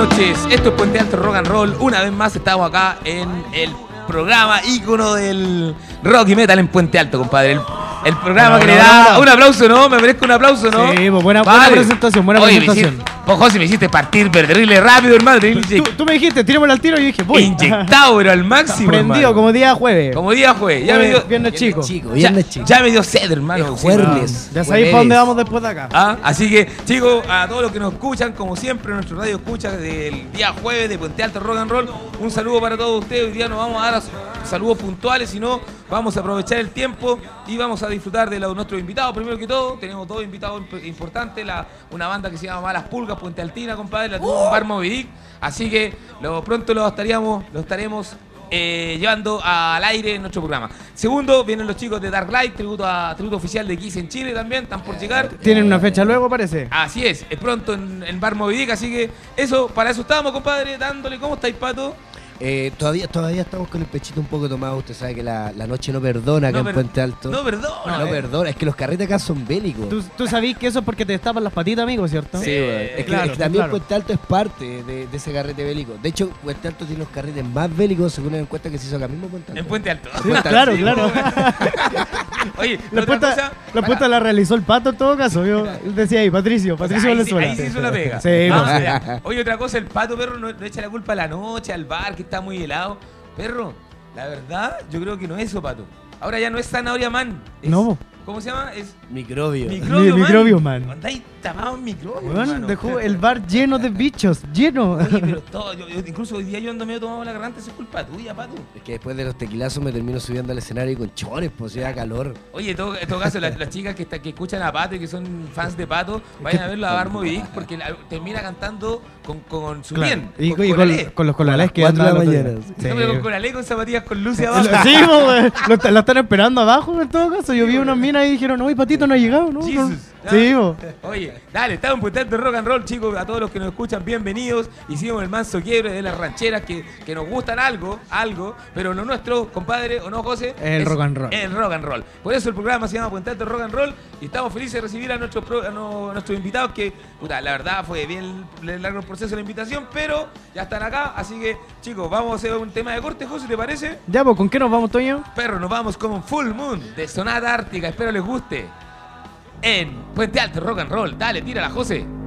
noches, esto es Puente Alto Rock and Roll. Una vez más estamos acá en el programa ícono del rock y metal en Puente Alto, compadre. El, el programa que le da un aplauso, ¿no? Me merezco un aplauso, ¿no? Sí, pues, buena- buena presentación, buena Oye, presentación. Pues, José, me hiciste partir pero terrible rápido, hermano. Tú, tú me dijiste, tirémoslo al tiro y yo dije, voy. Inyectado, pero al máximo. Prendido hermano. como día jueves. Como día fue. Ya me Jueves, dio. Viernes chico. viernes chico. ya me dio sed, hermano. Es jueves. Ya sabéis para dónde vamos después de acá. Ah, así que, chicos, a todos los que nos escuchan, como siempre, nuestro radio escucha del día jueves de Puente Alto Rock and Roll. Un saludo para todos ustedes. Hoy día nos vamos a dar a- saludos puntuales, si no, vamos a aprovechar el tiempo y vamos a disfrutar de nuestros invitados. Primero que todo, tenemos dos invitados imp- importantes: la, una banda que se llama Malas Pulgas, Puente Altina, compadre, la tuvo un bar Moby Dick. Así que lo, pronto lo estaríamos, lo estaremos eh, llevando al aire en nuestro programa. Segundo, vienen los chicos de Dark Light, tributo, a, tributo oficial de Kiss en Chile también, están por llegar. Tienen una fecha luego, parece. Así es, es pronto en, en Bar Moby Dick, así que eso, para eso estábamos, compadre, dándole. ¿Cómo estáis, Pato? Eh, todavía, todavía estamos con el pechito un poco tomado. Usted sabe que la, la noche no perdona acá No en per- Puente Alto. No, perdón. No perdona. Es que los carretes acá son bélicos. Tú, tú sabís que eso es porque te destapan las patitas, amigo, ¿cierto? Sí, weón. Es que, claro, es que también claro. Puente Alto es parte de, de ese carrete bélico. De hecho, Puente Alto tiene los carretes más bélicos según la encuesta que se hizo acá mismo en Puente Alto. En Puente Alto. Sí, claro, claro. Oye, La cosa. la puesta la realizó el pato en todo caso. Yo decía ahí, Patricio, O sea, Patricio ahí, sí, ahí sí hizo la pega. Sí, Ah. Oye, otra cosa, el pato perro no, no echa la culpa a la noche, al bar que está muy helado. Perro, la verdad, yo creo que no es eso, pato. Ahora ya no es zanahoria man. No. ¿Cómo se llama? Es Microbio. microbio, Mi- microbio man. Andáis tapado en microbio, Weón, hermano. dejó el bar lleno de bichos, lleno. Oye, pero todo, yo, yo- incluso hoy día yo ando medio tomado la garganta, eso es culpa tuya, pato. Es que después de los tequilazos me termino subiendo al escenario con chores, pues da calor. Oye, en todo, en todo caso, las, las chicas que, está- que escuchan a Pato y que son fans de Pato, vayan a verlo a Bar Moby Dick porque la- termina cantando con, con su Claro. bien. Y, con, y con, con los colales que andan la mañana. día. No, pero con Sí. Colalé con zapatillas con luz y abajo. Sí. Lo, la están esperando abajo en todo caso. Yo vi unas y dijeron, no, Patito no ha llegado, ¿no? Jesus. Sí. Oye, dale, estamos en Puente Alto Rock and Roll, chicos. A todos los que nos escuchan, bienvenidos. Hicimos el manso quiebre de las rancheras que, que nos gustan algo, algo, pero lo nuestro, compadre, o no, José. El es rock and roll. El rock and roll. Por eso el programa se llama Puente Alto Rock and Roll y estamos felices de recibir a nuestros, pro- a no- nuestros invitados que, puta, la verdad fue bien largo el proceso de la invitación, pero ya están acá. Así que, chicos, vamos a hacer un tema de corte, José, ¿te parece? Ya, pues, ¿con qué nos vamos, Toño? Perro, nos vamos con Full Moon de Sonata Ártica. Espero les guste. En Puente Alto Rock and Roll. Dale, tírala, José.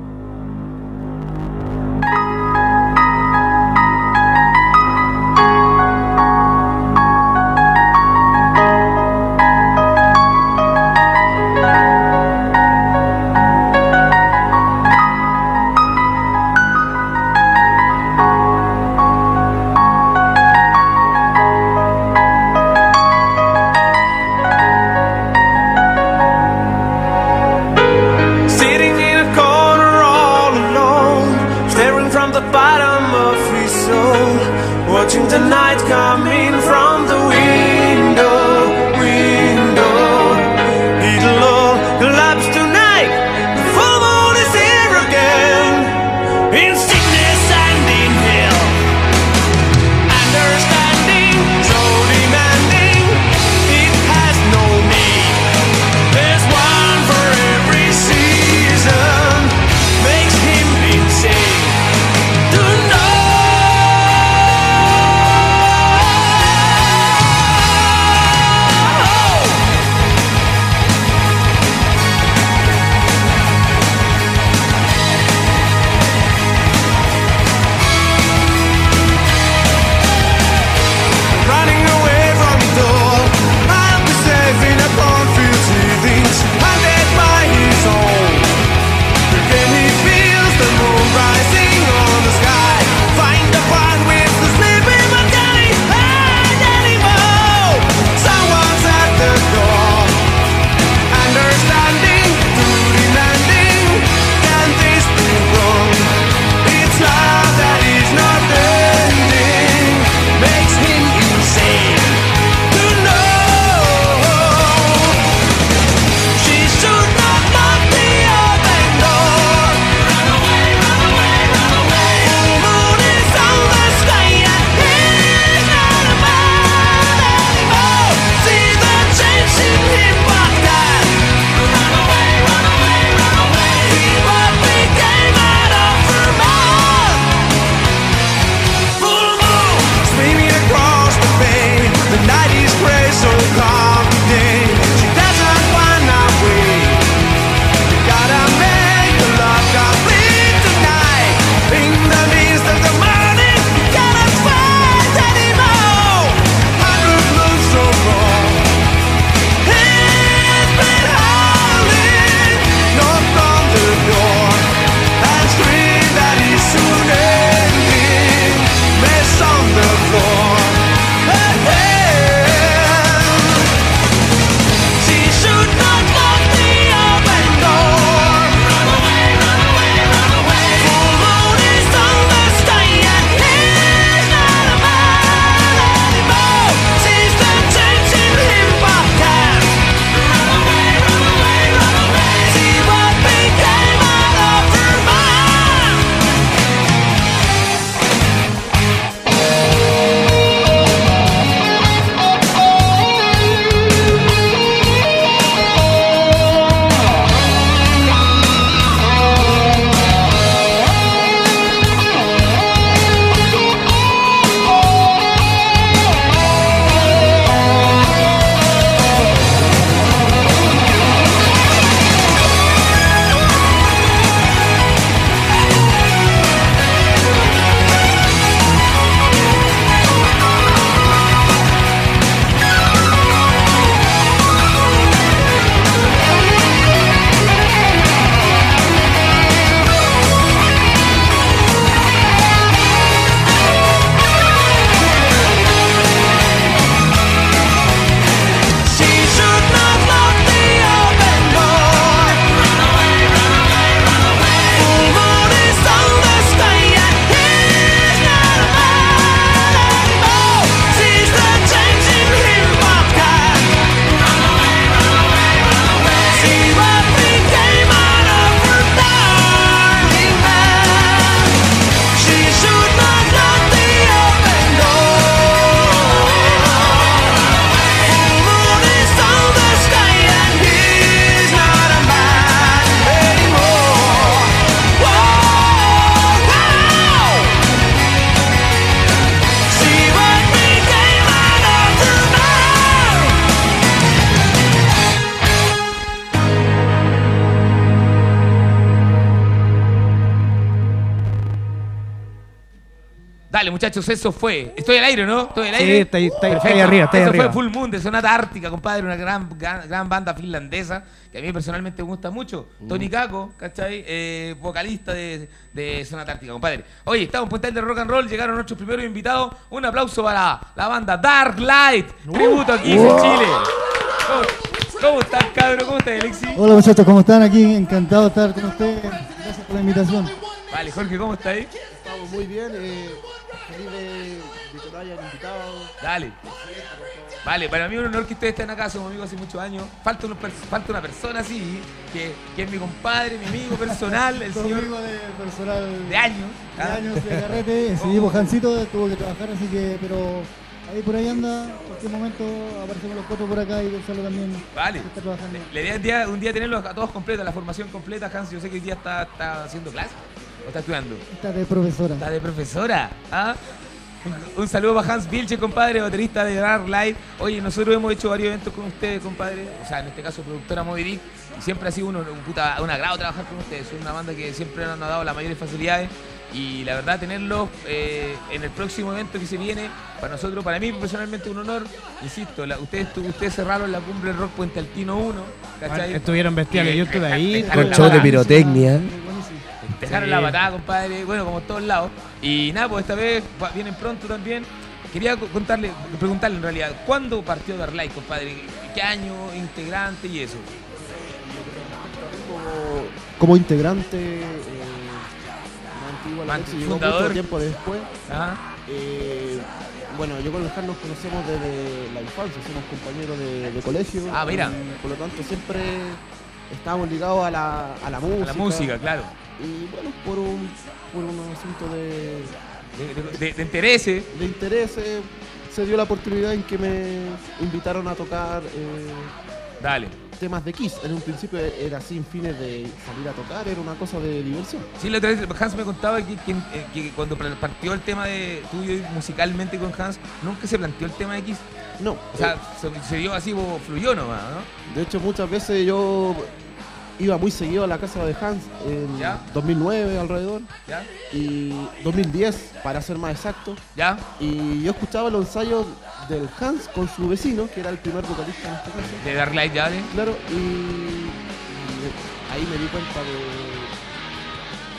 Vale, muchachos, eso fue. Estoy al aire, ¿no? Estoy al Sí, aire. está ahí- está ahí- está ahí arriba, está ahí Eso arriba. fue Full Moon de Sonata Ártica, compadre, una gran, gran, gran banda finlandesa que a mí personalmente me gusta mucho. Mm. Tony Kako, ¿cachai? Eh, vocalista de, de Sonata Ártica, compadre. Oye, estamos en Puente de Rock and Roll, llegaron nuestros primeros invitados. Un aplauso para la banda Dark Light, tributo aquí en Chile. ¿Cómo, cómo estás, cabrón? ¿Cómo estás, Alexi? Hola muchachos, ¿cómo están? Aquí encantado de estar con ustedes. Gracias por la invitación. Vale, Jorge, ¿cómo estás ahí? Estamos muy bien, eh, feliz de, de que nos hayan invitado. Dale. Vale, para mí es un honor que ustedes estén acá, somos amigos hace muchos años. Falta, unos pers- falta una persona así, que, que es mi compadre, mi amigo personal, el señor Conmigo de personal de años. de ¿ah? años de carrete. Seguimos Jancito, tuvo que trabajar, así que, pero ahí por ahí anda. En cualquier momento aparecemos los cuatro por acá y Gonzalo también Vale. está trabajando. Es un día, un día tenerlos a todos completos, la formación completa. Hans, yo sé que hoy día está, está haciendo clase o está estudiando. Está de profesora. Está de profesora. ¿ah? Un, un saludo para Hans Vilche, compadre, baterista de Dark Light. Oye, nosotros hemos hecho varios eventos con ustedes, compadre. O sea, en este caso, productora Moby Dick. Y siempre ha sido uno, un, puta- un agrado trabajar con ustedes. Son una banda que siempre nos ha dado las mayores facilidades. Y la verdad, tenerlos eh, en el próximo evento que se viene, para nosotros, para mí personalmente, un honor. Insisto, la- ustedes, tu- ustedes cerraron la cumbre Rock Puente Altino 1. ¿cachai? Estuvieron bestiales, yo estuve ahí. Con show de pirotecnia. Dejaron Sí. la patada, compadre. Bueno, como todos lados. Y nada, pues esta vez vienen pronto también. Quería co- contarle, preguntarle en realidad, ¿cuándo partió Dark Light, compadre? ¿Qué año, integrante y eso? Como, como integrante, eh, más antiguo, la Man- Alexis llegó fundador. mucho tiempo después. Ajá. Eh, bueno, yo con Jan nos conocemos desde la infancia, somos compañeros de, de colegio. Ah, mira. y por lo tanto, siempre estábamos ligados a la, a la música. A la música, claro. Y bueno, por un, por un asunto de, De, de, de- intereses. de interés, eh, se dio la oportunidad en que me invitaron a tocar eh, Dale. temas de Kiss. En un principio era sin fines de salir a tocar, era una cosa de diversión. Sí, la otra vez Hans me contaba que, que- que cuando partió el tema de tuyo musicalmente con Hans, nunca se planteó el tema de X. No, O sea, se, se dio así, fluyó nomás, ¿no? de hecho muchas veces yo iba muy seguido a la casa de Hans en ¿Ya? 2009 alrededor ¿Ya? y 2010 para ser más exacto. ¿Ya? Y yo escuchaba los ensayos del Hans con su vecino, que era el primer vocalista en este caso. De Dark Light, ¿ya? ¿vale? Claro, y, y ahí me di cuenta de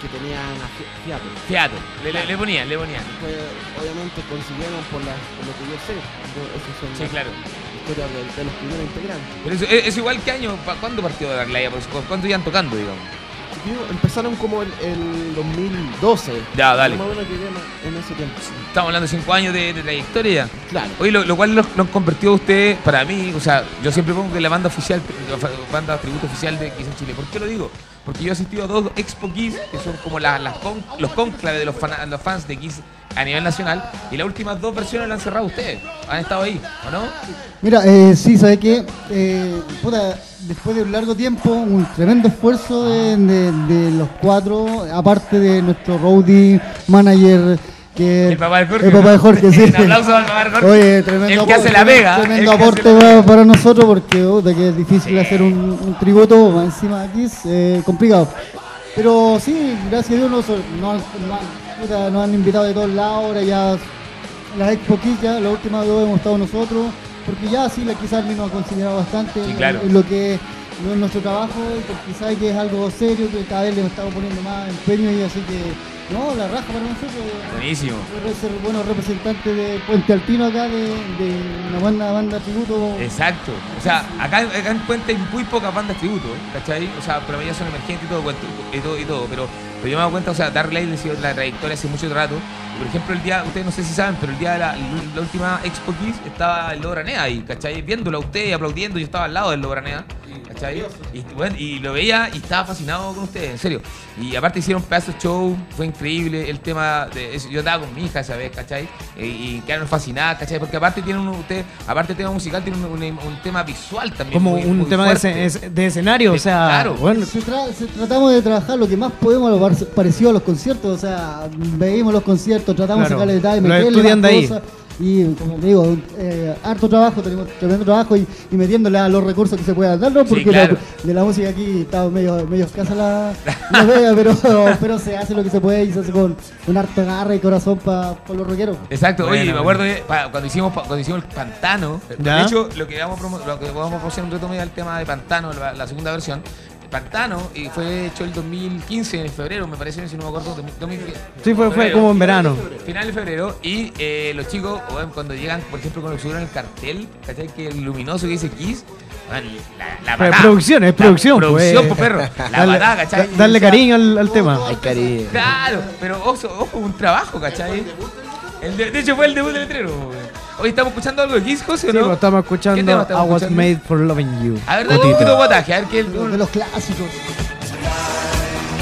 que tenían a Fi- Fiato. Fiato. Le, le, le ponían, le ponían. Pues, obviamente consiguieron por, la, por lo que yo sé. Son Sí, claro. De, de los primeros integrantes. Pero eso, es, es igual que año, ¿pa- ¿cuándo partió Light? Pues, ¿cu- ¿Cuándo iban tocando, digamos? Empezaron como el, el 2012. Ya, dale. Más o menos llegué en- en ese tiempo. Estamos hablando de cinco años de, de trayectoria. Claro. Oye, lo, lo cual convertido a ustedes, para mí, o sea, yo siempre pongo que la banda oficial, la banda tributo oficial de Kiss en Chile. ¿Por qué lo digo? Porque yo he asistido a dos Expo Kiss, que son como las, con- los conclaves de los, fans de Kiss a nivel nacional, y las últimas dos versiones las han cerrado ustedes. Han estado ahí, ¿o no? Mira, eh, sí, ¿sabes qué? Eh, después de un largo tiempo, un tremendo esfuerzo de, de- de los cuatro, aparte de nuestro roadie manager, que El papá de Jorge. El papá de Jorge, sí. Un aplauso al papá de Jorge. Oye, tremendo El que hace aporte, la pega, Tremendo aporte la para, nosotros porque puta, que es difícil hacer un, un tributo encima de aquí, es eh, complicado. Pero sí, gracias a Dios nos, nos, han- nos han- puta, nos han invitado de todos lados, ahora ya las Expo Kids ya, las últimas dos hemos estado nosotros, porque ya sí, la quizás nos ha considerado bastante Sí, en- claro. en, lo que es nuestro trabajo, porque sabe que es algo serio, que cada vez le estamos poniendo más empeño y así que, no, la raja para nosotros. Buenísimo. Poder ser buenos representantes de Puente Altino acá, de, de una buena banda tributo. Exacto. O sea, acá, acá en Puente hay muy pocas bandas tributo, ¿cachai? O sea, pero ellas son emergentes y todo, y todo, y todo. Pero, pero yo me he dado cuenta, o sea, Dark Light ha sido la trayectoria hace mucho rato. Y, por ejemplo, el día, ustedes no sé si saben, pero el día de la, la última Expo Kiss estaba el Logranea ahí, ¿cachai? Viéndolo a ustedes, aplaudiendo, yo estaba al lado del Logranea, ¿cachai? Y, bueno, y lo veía y estaba fascinado con ustedes, en serio. Y aparte hicieron pedazos de show, fue increíble el tema de eso. Yo andaba con mi hija esa vez, ¿cachai? Y, y quedaron fascinadas, ¿cachai? Porque aparte tienen un, ustedes, aparte del tema musical, tienen un, un- un tema visual también. Como muy- un muy tema de, es- escenario, o sea, Claro. bueno, Se tra- se- tratamos de trabajar lo que más podemos, lo par- parecido a los conciertos. O sea, veíamos los conciertos, tratamos Claro. de sacarle detalles, meterle de ahí. Y como te digo, eh, harto trabajo, tenemos tremendo trabajo y, y metiéndole a los recursos que se puedan dar, ¿no? Sí, Porque claro. la- de la música aquí está medio, medio escasa la, la pega, pero, pero se hace lo que se puede y se hace con, con harto garra y corazón para los rockeros. Exacto, oye, Bueno, me acuerdo que pa- cuando hicimos pa- cuando hicimos el pantano, ¿Ya? de hecho, lo que vamos a promo- lo que vamos a hacer un reto medio al tema de pantano, la, la segunda versión. El Pantano y fue hecho el 2015 en febrero, me parece, si no me acuerdo, 2015. Sí, fue, fue como en verano. Final de febrero y eh, los chicos, bueno, cuando llegan, por ejemplo, cuando subieron el cartel, ¿cachai? Que el luminoso que dice Kiss, man, la, la es producción, es La producción, Producción, pues. pues, perro. La Darle, patada, ¿cachai? da- darle cariño al, al tema. Ay, cariño. Claro, pero ojo, ojo, un trabajo, ¿cachai? El de, de hecho fue el debut del letrero. güey. Hoy estamos escuchando algo de Kiss, José, ¿o Sí, no? pues, estamos ¿Qué escuchando tema I estamos Was escuchando? Made for Loving You. A ver, dale un Cotito. poquito de guataje, a ver qué es De los clásicos.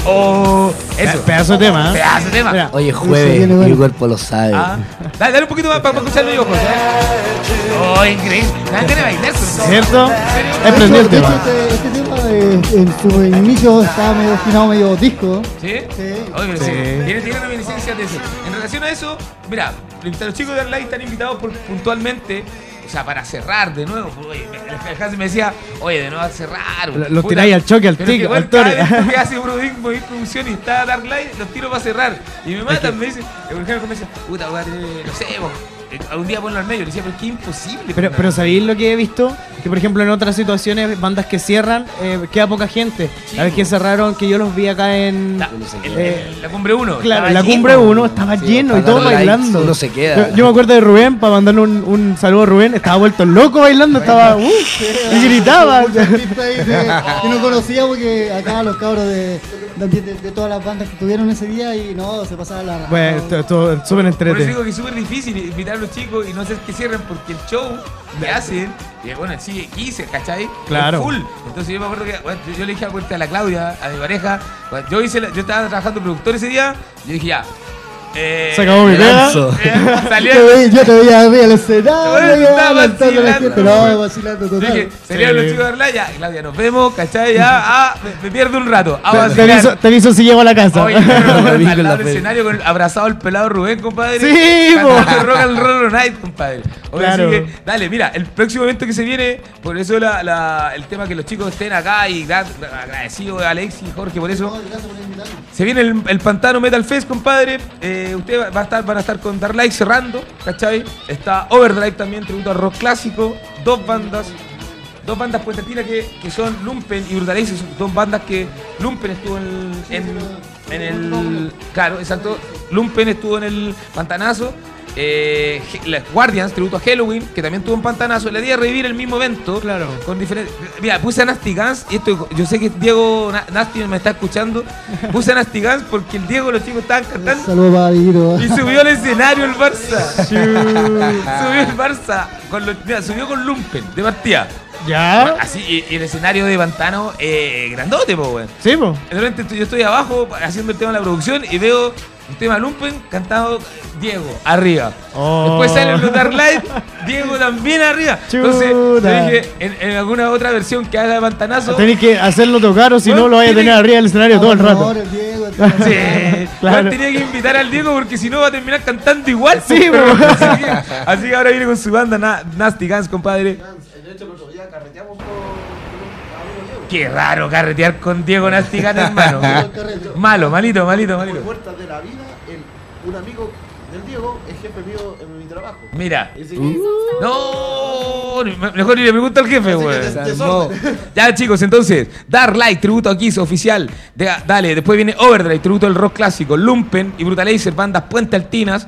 Oh, eso. Pedazo de tema, ¿eh? Pedazo de tema. Mira. Oye, Eso jueves, viene mi bueno. cuerpo lo sabe. Ah, dale, dale un poquito más para, escucharlo yo, José. Oh, increíble. Ganas de bailar. ¿Cierto? De Es prendido el hecho, de tema. este, este tema eh, en su inicio estaba medio destinado medio disco. ¿Sí? Sí. Oye, pero sí. Sí. Tiene, tiene reminiscencias de eso. En relación a eso, mira, los chicos de Arlay están invitados por, puntualmente. O sea, para cerrar de nuevo. pues, Oye, me- el me decía, oye, de nuevo a cerrar. Lo- los tiráis al choque, al pero es tic, que, al vez que hace Movie producción y está Dark Light, los tiro para cerrar. Y me matan, me dicen, el me dice, puta, voy a tener, no sé, algún día ponlo al medio. Le decía, pero es que es imposible. Pero, pues, pero ¿sabéis lo que he visto? Que por ejemplo en otras situaciones, bandas que cierran, eh, queda poca gente. Sí, a ver po. que cerraron, que yo los vi acá en... La, el- Eh, la cumbre 1. Claro, la cumbre 1 estaba Sí, lleno y todos dar likes, bailando. uno se queda. Yo, yo me acuerdo de Rubén, para mandarle un, un saludo a Rubén, estaba vuelto loco bailando, estaba... Uh, y gritaba. Que no conocía porque acá los cabros de, de, de- de todas las bandas que tuvieron ese día y no, se pasaba la. Bueno, esto- esto es súper Por eso entretenido. digo que es súper difícil invitar los chicos y no hacer que cierren porque el show que hacen, y bueno, sí, quise, ¿cachai? Claro. Es full. Entonces yo me acuerdo que bueno, yo, yo le dije a cuenta a la Claudia, a mi pareja, yo hice la- yo estaba trabajando productor ese día, yo dije ya. Eh, Se acabó mi pega. salía- te veía, yo te veía arriba del escenario, estaba vacilando, vacilando total. dije, salieron los chicos de Arlaya, Claudia, nos vemos, ¿cachai? Ya, ah, me, me pierdo un rato. Ah, Te, aviso, te aviso si llego a la casa. Oye, al lado la del escenario con el- abrazado al pelado Rubén, compadre. Sí, po. Rock and Roll Night, compadre. Oye, Claro. así que, dale, mira, el próximo evento que se viene, por eso la, la- el tema que los chicos estén acá y gra- agradecido a Alex y Jorge por eso. Se viene el, el Pantano Metal Fest, compadre. Eh, usted va a estar, van a estar con Light cerrando, ¿cachai? Está Overdrive también, tributo a rock clásico. Dos bandas, dos bandas puentatinas que, que son Lumpen y Brutalize, son dos bandas que Lumpen estuvo en, en, en el. Claro, exacto. Lumpen estuvo en el Pantanazo. Eh, las Guardians, tributo a Halloween, que también tuvo un pantanazo. Le di a revivir el mismo evento. Claro. Con diferentes. Mira, puse a Nasty Guns, y esto yo sé que Diego Na- Nasty me está escuchando. Puse a Nasty Guns porque el Diego y los chicos estaban cantando. Saludos. Y subió al escenario el Barça. subió el Barça. Con los- mira, subió con Lumpen, de partida. ¿Ya? Así, y, y el escenario de Pantano, eh, grandote, po, weón. Sí, po. De repente yo estoy abajo haciendo el tema de la producción y veo un tema Lumpen cantado Diego arriba. Oh. Después sale el Dark Light, Diego también arriba. Entonces, dije, en, en alguna otra versión que haga de Pantanazo. Tenés que hacerlo tocar o si no lo vaya a tener arriba del escenario todo el rato. Amor, el Diego, el- Sí, Claro. Juan tenía que invitar al Diego porque si no va a terminar cantando igual. Sí, así, que, así que ahora viene con su banda Na- Nasty Guns, compadre. De hecho, el otro día carreteamos con, con un amigo Diego. Qué raro carretear con Diego Nasty Guns, hermano. Malo, malito, malito, Por malito. puertas de la vida, el- un amigo del Diego es jefe mío en mi trabajo. Mira. Que- No, me- mejor ni le pregunto al jefe, güey. Ya chicos, entonces, Dark Light, tributo a Kiss oficial. De- dale, después viene Overdrive, tributo al rock clásico. Lumpen y Brutalizer, bandas Puente Altinas,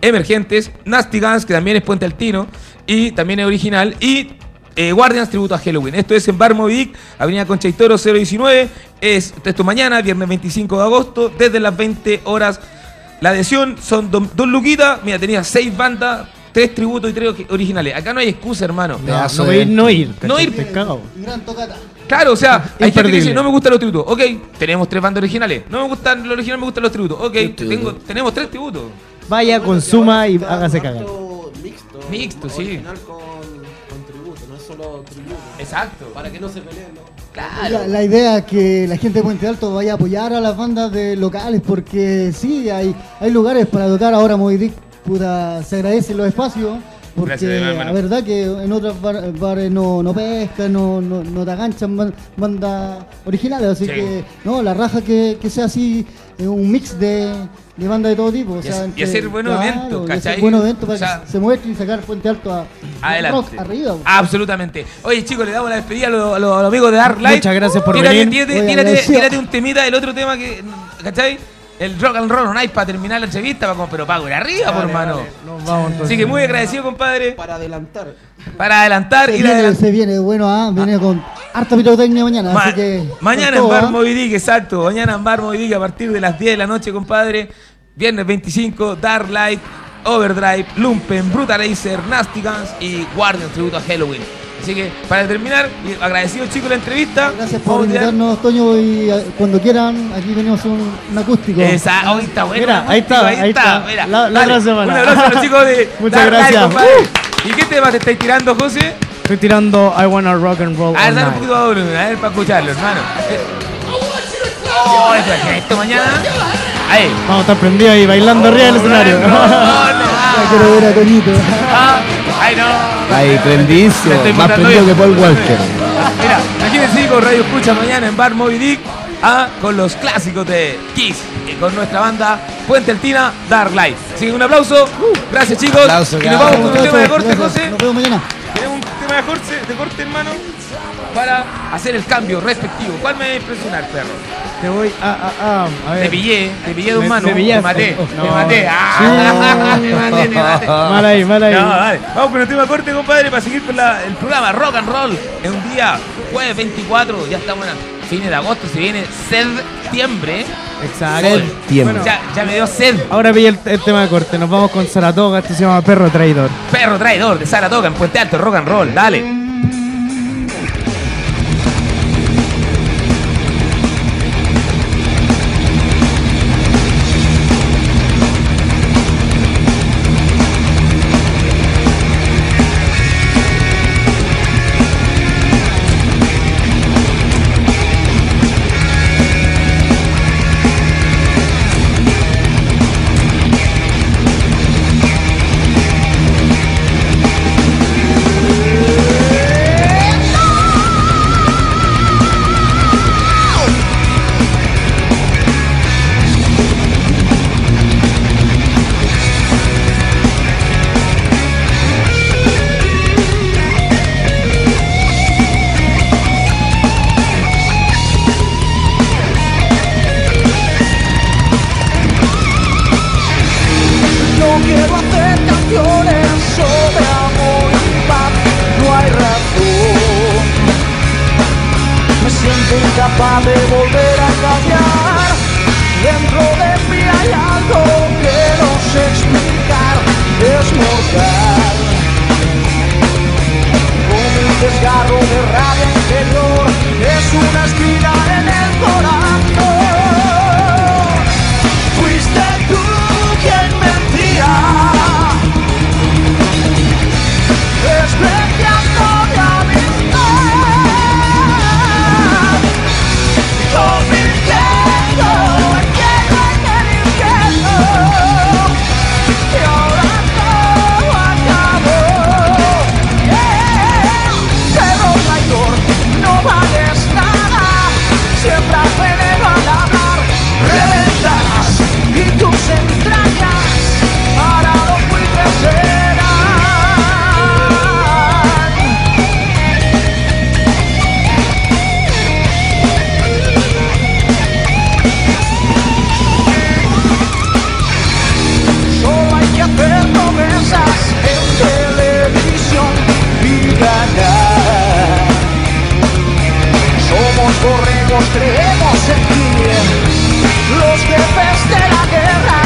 emergentes. Nasty Guns, que también es Puente Altino y también es original. Y eh, Guardians, tributo a Halloween. Esto es en Bar Movic, Avenida Concha y Toro 019. Es esto mañana, viernes 25 de agosto, desde las 20 horas. La adhesión son do- dos luquitas. Mira, tenía seis bandas, tres tributos y tres originales. Acá no hay excusa, hermano. No, no de ir, no ir. No ir. Te cago. Gran tocata. Claro, o sea, hay gente que dice, no me gustan los tributos. Ok, tenemos tres bandas originales. No me gustan los originales, me gustan los tributos. Ok, tengo, tenemos tres tributos. Vaya, consuma y hágase cagar. Mixto. Mixto, sí. original con, con Exacto. Para que no se peleen, ¿no? La, la idea es que la gente de Puente Alto vaya a apoyar a las bandas de locales porque sí, hay, hay lugares para tocar. Ahora Movidic puta, se agradecen los espacios. Porque Gracias, la verdad que en otros bar- bares no, no pescan, no, no, no te aganchan ban- bandas originales. Así Sí. que, no, la raja que, que sea así, un mix de, de bandas de todo tipo. O Y sea, hacer- y entre- hacer buenos eventos, y hacer ¿cachai? buenos eventos para O sea, que se muestre y sacar Puente Alto a, Adelante. rock arriba. Absolutamente. Oye, chicos, le damos la despedida a los, a amigos de Dark Light. Muchas gracias por tírate, venir. Tírate, tírate, un temita del otro tema que. ¿Cachai? El rock and roll, no hay para terminar la entrevista, pero pago ir arriba, por hermano. Nos vamos entonces. Así que muy agradecido, compadre, Para adelantar. para adelantar Se y viene, se viene, bueno, ah, viene con harta pirotecnia mañana. Ma- así que, mañana en Bar ah. Moby Dick, exacto. Mañana en Bar Moby Dick a partir de las 10 de la noche, compadre. Viernes 25, Dark Light, Overdrive, Lumpen, Brutalizer, Nasty Guns y Guardian tributo a Halloween. Así que para terminar, agradecido chicos la entrevista. Gracias por invitarnos, Toño, y eh, cuando quieran, aquí venimos un, un acústico. Esa, hoy está bueno. Mira, ahí está, ahí está. Mira, La- la dale, otra semana. Un abrazo a los chicos de Muchas gracias. ¿Y qué tema te estáis tirando, José? Estoy tirando I Wanna Rock and Roll A ver, dale un poquito a volumen, a ver, para escucharlo, hermano. Oh, ¿te imaginas esto mañana? Ahí. Vamos a estar prendidos ahí bailando arriba del escenario. Ya quiero ver a Toñito. Ah, ay, no. Ahí, prendísimo. Más prendido que Paul Walker. Mira, imagínense con Radio Escucha mañana en Bar Moby Dick ah, con los clásicos de Kiss y con nuestra banda Puente Altina Dark Light. Así que un aplauso. Gracias, chicos. Aplauso, y nos vamos con un tema de corte, José. Nos vemos mañana. Tenemos un tema de corte, de corte, hermano, para hacer el cambio respectivo. ¿Cuál me va a impresionar, perro? Te voy a, a, a, a Te ver. pillé, te pillé de un Me- mano. me Te pillaste. maté, Oh, te no. maté. Ah, te maté, te maté. Mal ahí, mal ahí. No. Vamos con el tema corte, compadre, para seguir con la- el programa Rock and Roll. En un día, jueves 24, ya estamos en fines de agosto, se viene septiembre. Exacto. Septiembre. Bueno, Ya, ya me dio sed. ahora pillé el, el tema de corte. Nos vamos con Saratoga. Este se llama Perro Traidor. Perro traidor de Saratoga en Puente Alto, Rock and Roll. Dale. Creemos en ti. Los jefes de la guerra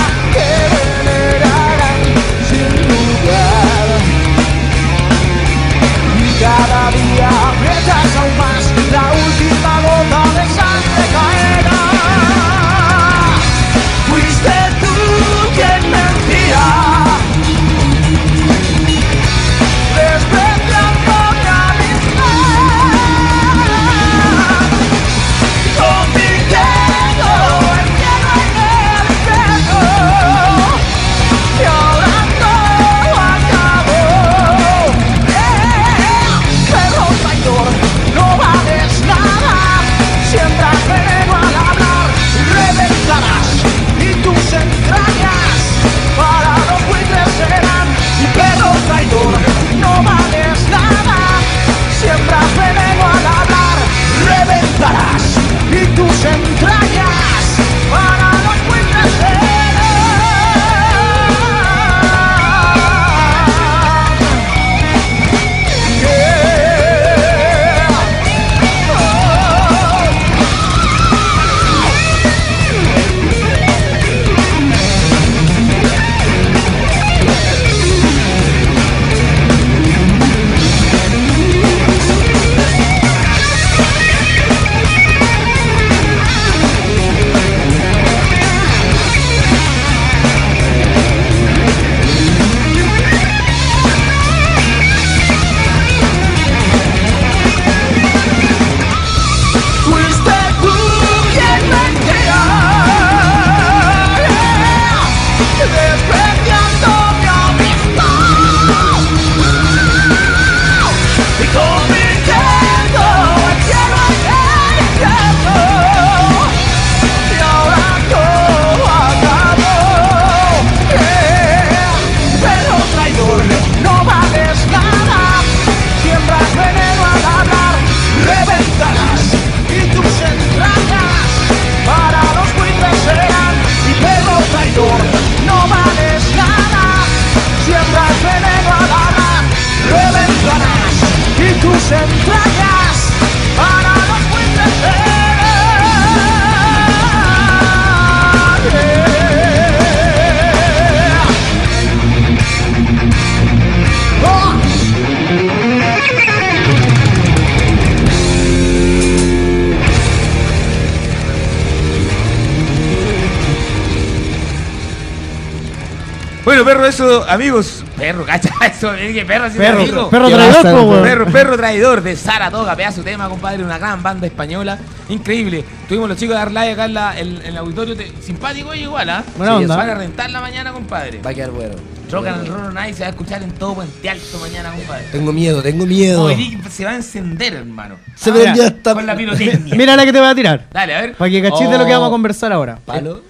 eso, amigos. Perro, cacha, eso. Es que perro, así Perro, perro ¿Qué traidor, weón. Perro, perro traidor de Saratoga, pedazo de tema, compadre, una gran banda española, increíble. Tuvimos los chicos de Arlay acá en, la- en- en el auditorio, te- simpático y igual, ¿ah? Buena onda. Van a rentar la mañana, compadre. Va a quedar bueno. Rock and Roll Night se va a escuchar en todo Puente Alto mañana, compadre. Tengo miedo, tengo miedo. Hoy se va a encender, hermano. Se Ah, prendió mira, esta- Con la pirotecnia. Mira la que te voy a tirar. Dale, a ver. Para que cachis de lo que Oh. vamos a conversar ahora. Palo.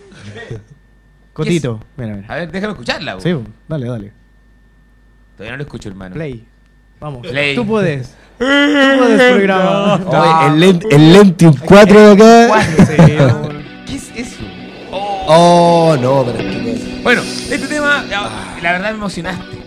Cotito. Mira, mira. A ver, déjame escucharla, bo. Sí, dale, dale. Todavía no lo escucho, hermano. Play. Vamos. Play. Tú puedes. Tú puedes, programa. Oye, el, lent, el Lentium 4 de acá. ¿Qué es eso? Oh. Oh, no, pero es que no es. Bueno, este tema, la, verdad me emocionaste.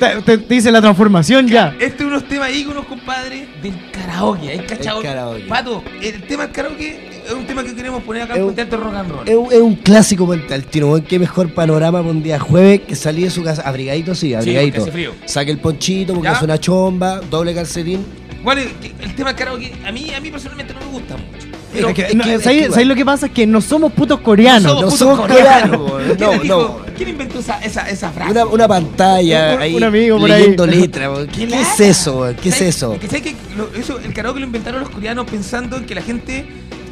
Te, te- la transformación ya. Este es unos temas íconos, compadre, del karaoke. ¿Hay cachado? El karaoke. Pato, el tema del karaoke es un tema que queremos poner acá en Alto Rock and Roll. Es un, es un clásico Tino, weón. Qué mejor panorama para un día jueves que salir de su casa. Abrigadito, sí, abrigadito. hace frío. Saque el ponchito porque ¿Ya? es una chomba, doble calcetín. Igual el, el tema del karaoke, a mí, a mí personalmente no me gusta mucho. Pero Es que- es no, que- es ¿sabes, que- sabes lo que pasa? Es que no somos putos coreanos. somos no putos somos coreanos. coreanos, ¿Quién no, dijo- no. ¿Quién inventó esa, esa, esa frase? Una, una pantalla Un- ahí. un amigo por ahí. letra. ¿Qué, qué es eso? ¿Qué es eso? Que, ¿sabes que lo- eso, el karaoke lo inventaron los coreanos pensando en que la gente.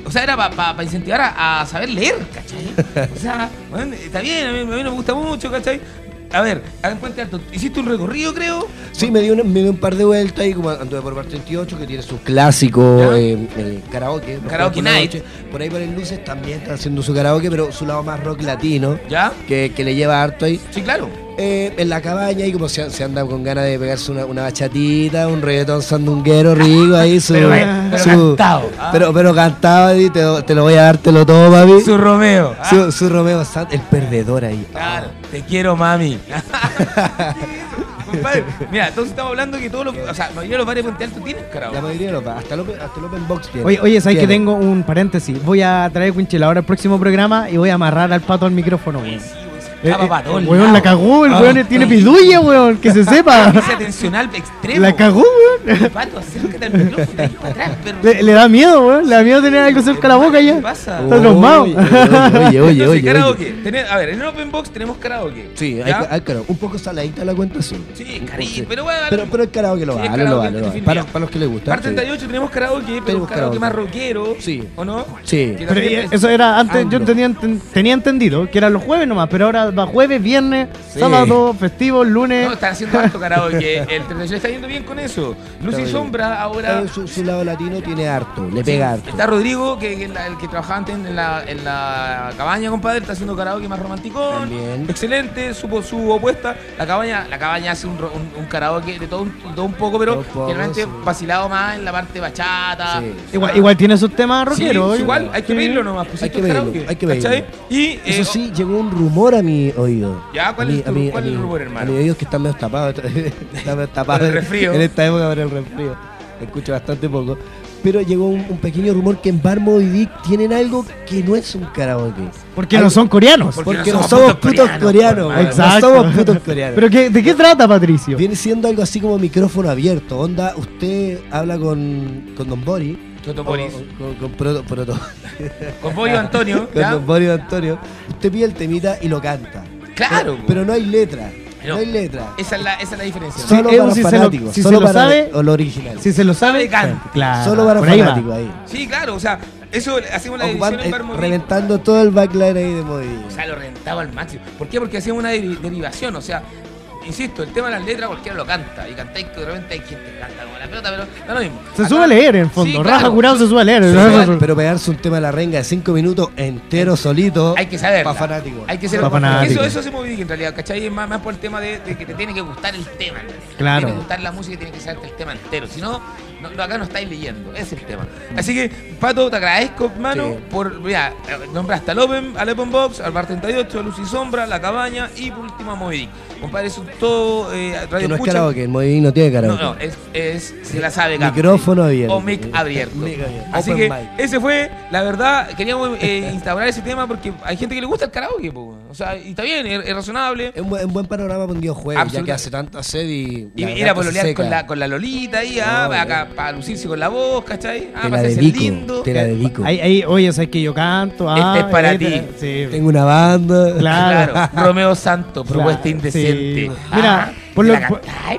O sea, era para incentivar a, a saber leer, ¿cachai? O sea, bueno, está bien, a mí, a mí me gusta mucho, ¿cachai? A ver, Puente Alto, hiciste un recorrido, creo. Sí, me dio, un, me dio un par de vueltas ahí, como anduve por Bar 38, que tiene su clásico eh, el karaoke. Karaoke por night. noche. Por ahí por el Luces también está haciendo su karaoke, pero su lado más rock latino, ¿Ya? que, que le lleva harto ahí. Sí, claro. Eh, en la cabaña y como se, se anda con ganas de pegarse una, una bachatita, un reggaetón sandunguero rico ahí, su, Pero, pero su- cantado, ¿ah? pero, pero cantado y te, te lo voy a dar, te lo todo, papi. Su Romeo. Ah, Su, su Romeo el perdedor ahí. Claro, te quiero, mami. Compadre, mira, entonces estamos hablando que todos los. O sea, la mayoría de los bares de Puente Alto tienen La mayoría de los hasta el open, hasta el open box tiene. Oye, oye, ¿sabes que tengo un paréntesis? Voy a traer Winchell ahora al próximo programa y voy a amarrar al pato al micrófono, güey, eh, para todos weón, la cagó, el Ah, weón tiene pidulla, weón, que se sepa. Atencional extremo. La cagó, weón. Pato, acércate al micrófono, ahí para atrás. Le, le da miedo, weón, le da miedo tener algo cerca de la boca ¿Qué ya. pasa? Está traumado. Oye, oye, oye, karaoke. a ver, en el Open Box tenemos karaoke. Sí, hay, karaoke. Un poco saladita la cuenta, sí. Sí, Un- cari, sí. pero bueno, Pero, pero el karaoke lo vale, lo vale. Para, para los que les gusta. Par sí. 38 tenemos karaoke, pero karaoke más rockero. Sí. ¿O no? Sí. Pero eh, eso era antes, yo tenía entendido que eran los jueves nomás, pero ahora va jueves, viernes, Sí. sábado, festivo, lunes. No, están haciendo harto karaoke. El 38 está yendo bien con eso. Luz y. Sombra ahora. Su, su lado latino tiene harto, le pega harto. Está Rodrigo, que, que es la- el que trabajaba antes en la, en la cabaña, compadre, está haciendo karaoke más romanticón. También. Excelente, supo su opuesta. La cabaña, la cabaña hace un, ro- un- un karaoke de todo un, todo un poco, pero poco, generalmente sí. vacilado más en la parte bachata. Sí. Igual, igual tiene sus temas Sí, rockeros. igual, hay que Sí. verlo nomás. Pues Hay que verlo, hay que verlo. Y, eh, Eso sí, llegó un rumor a mi oído. Ya, ¿cuál A es mi- tu- a mi- cuál a es el mi- rumor, hermano? A mi oído que están medio tapados. están medio tapados. El resfrío. En esta época por el resfrío. Escucho bastante poco. Pero llegó un, un pequeño rumor que en Bar Moby Dick tienen algo que no es un karaoke. Porque Algo- no son coreanos. Porque Porque no no somos putos coreanos, coreanos. Exacto. No somos putos coreanos. ¿Pero qué, de qué trata, Patricio? Viene siendo algo así como micrófono abierto. Onda, usted habla con, con Don Boris. Toto o- Boris. o- Con, con Proto- Proto- Con Pollo Antonio, con Boris Antonio. Usted pide el temita y lo canta. Claro, Pero, pero no hay letra. No. No hay letra. Esa es la, esa es la diferencia. Solo Sí, para si se lo- fanáticos. si solo se lo para sabe- o lo original. Si se lo sabe, canta. claro. Solo para ahí fanáticos ahí. Sí, claro, o sea, eso hacemos una división Ocupando- en eh, reventando todo el backline ahí de Moby. O sea, lo rentaba al máximo. ¿Por qué? Porque hacíamos una deri- derivación, o sea, insisto, el tema de las letras cualquiera lo canta. Y cantáis que de repente hay gente que canta como la pelota, pero da lo mismo. Se Acá- sube a leer, en fondo. Sí, Raja claro. curado se sube a leer. Pero, ¿no? pegar- pero pegarse un tema de la renga de 5 minutos entero solito. Hay que saber. Pa' fanáticos. Hay que ser fanáticos. Eso, eso se Moby Dick en realidad, ¿cachai? Es más, más por el tema de, de que te tiene que gustar el tema. Claro. Tiene que gustar la música y tiene que saberte el tema entero. Si no, no, no, acá no estáis leyendo. Ese es el tema. Así que, Pato, te agradezco, hermano, Sí. por. Mira, eh, nombraste al Open, al Open Box, al Bar 38, a Luz y Sombra, La Cabaña y por último a Moby Dick. Compadre, eso es todo. Eh, radio Que no es escucha. karaoke, el Moby no tiene No, karaoke. no, es, es se la sabe cante. Micrófono abierto. O mic abierto. Mic abierto. Así Open que mic. ese fue, la verdad, queríamos eh, instaurar ese tema porque hay gente que le gusta el karaoke, po. o sea, y está bien, es, es razonable. Es un, buen, un buen panorama para un día jueves, ya que hace tanta sed y. Y ir a pololear con la, con la Lolita ahí, ah, No, acá, para lucirse con la voz, ¿cachai? Ah, Te para la dedico, lindo. te la dedico. Ahí, ahí, oye, sabes que yo canto. Ah, Este es para este- ti. Sí. Tengo una banda. Claro. Claro, Romeo Santo, propuesta Claro, indecente. sí. Mira, Ah, por lo,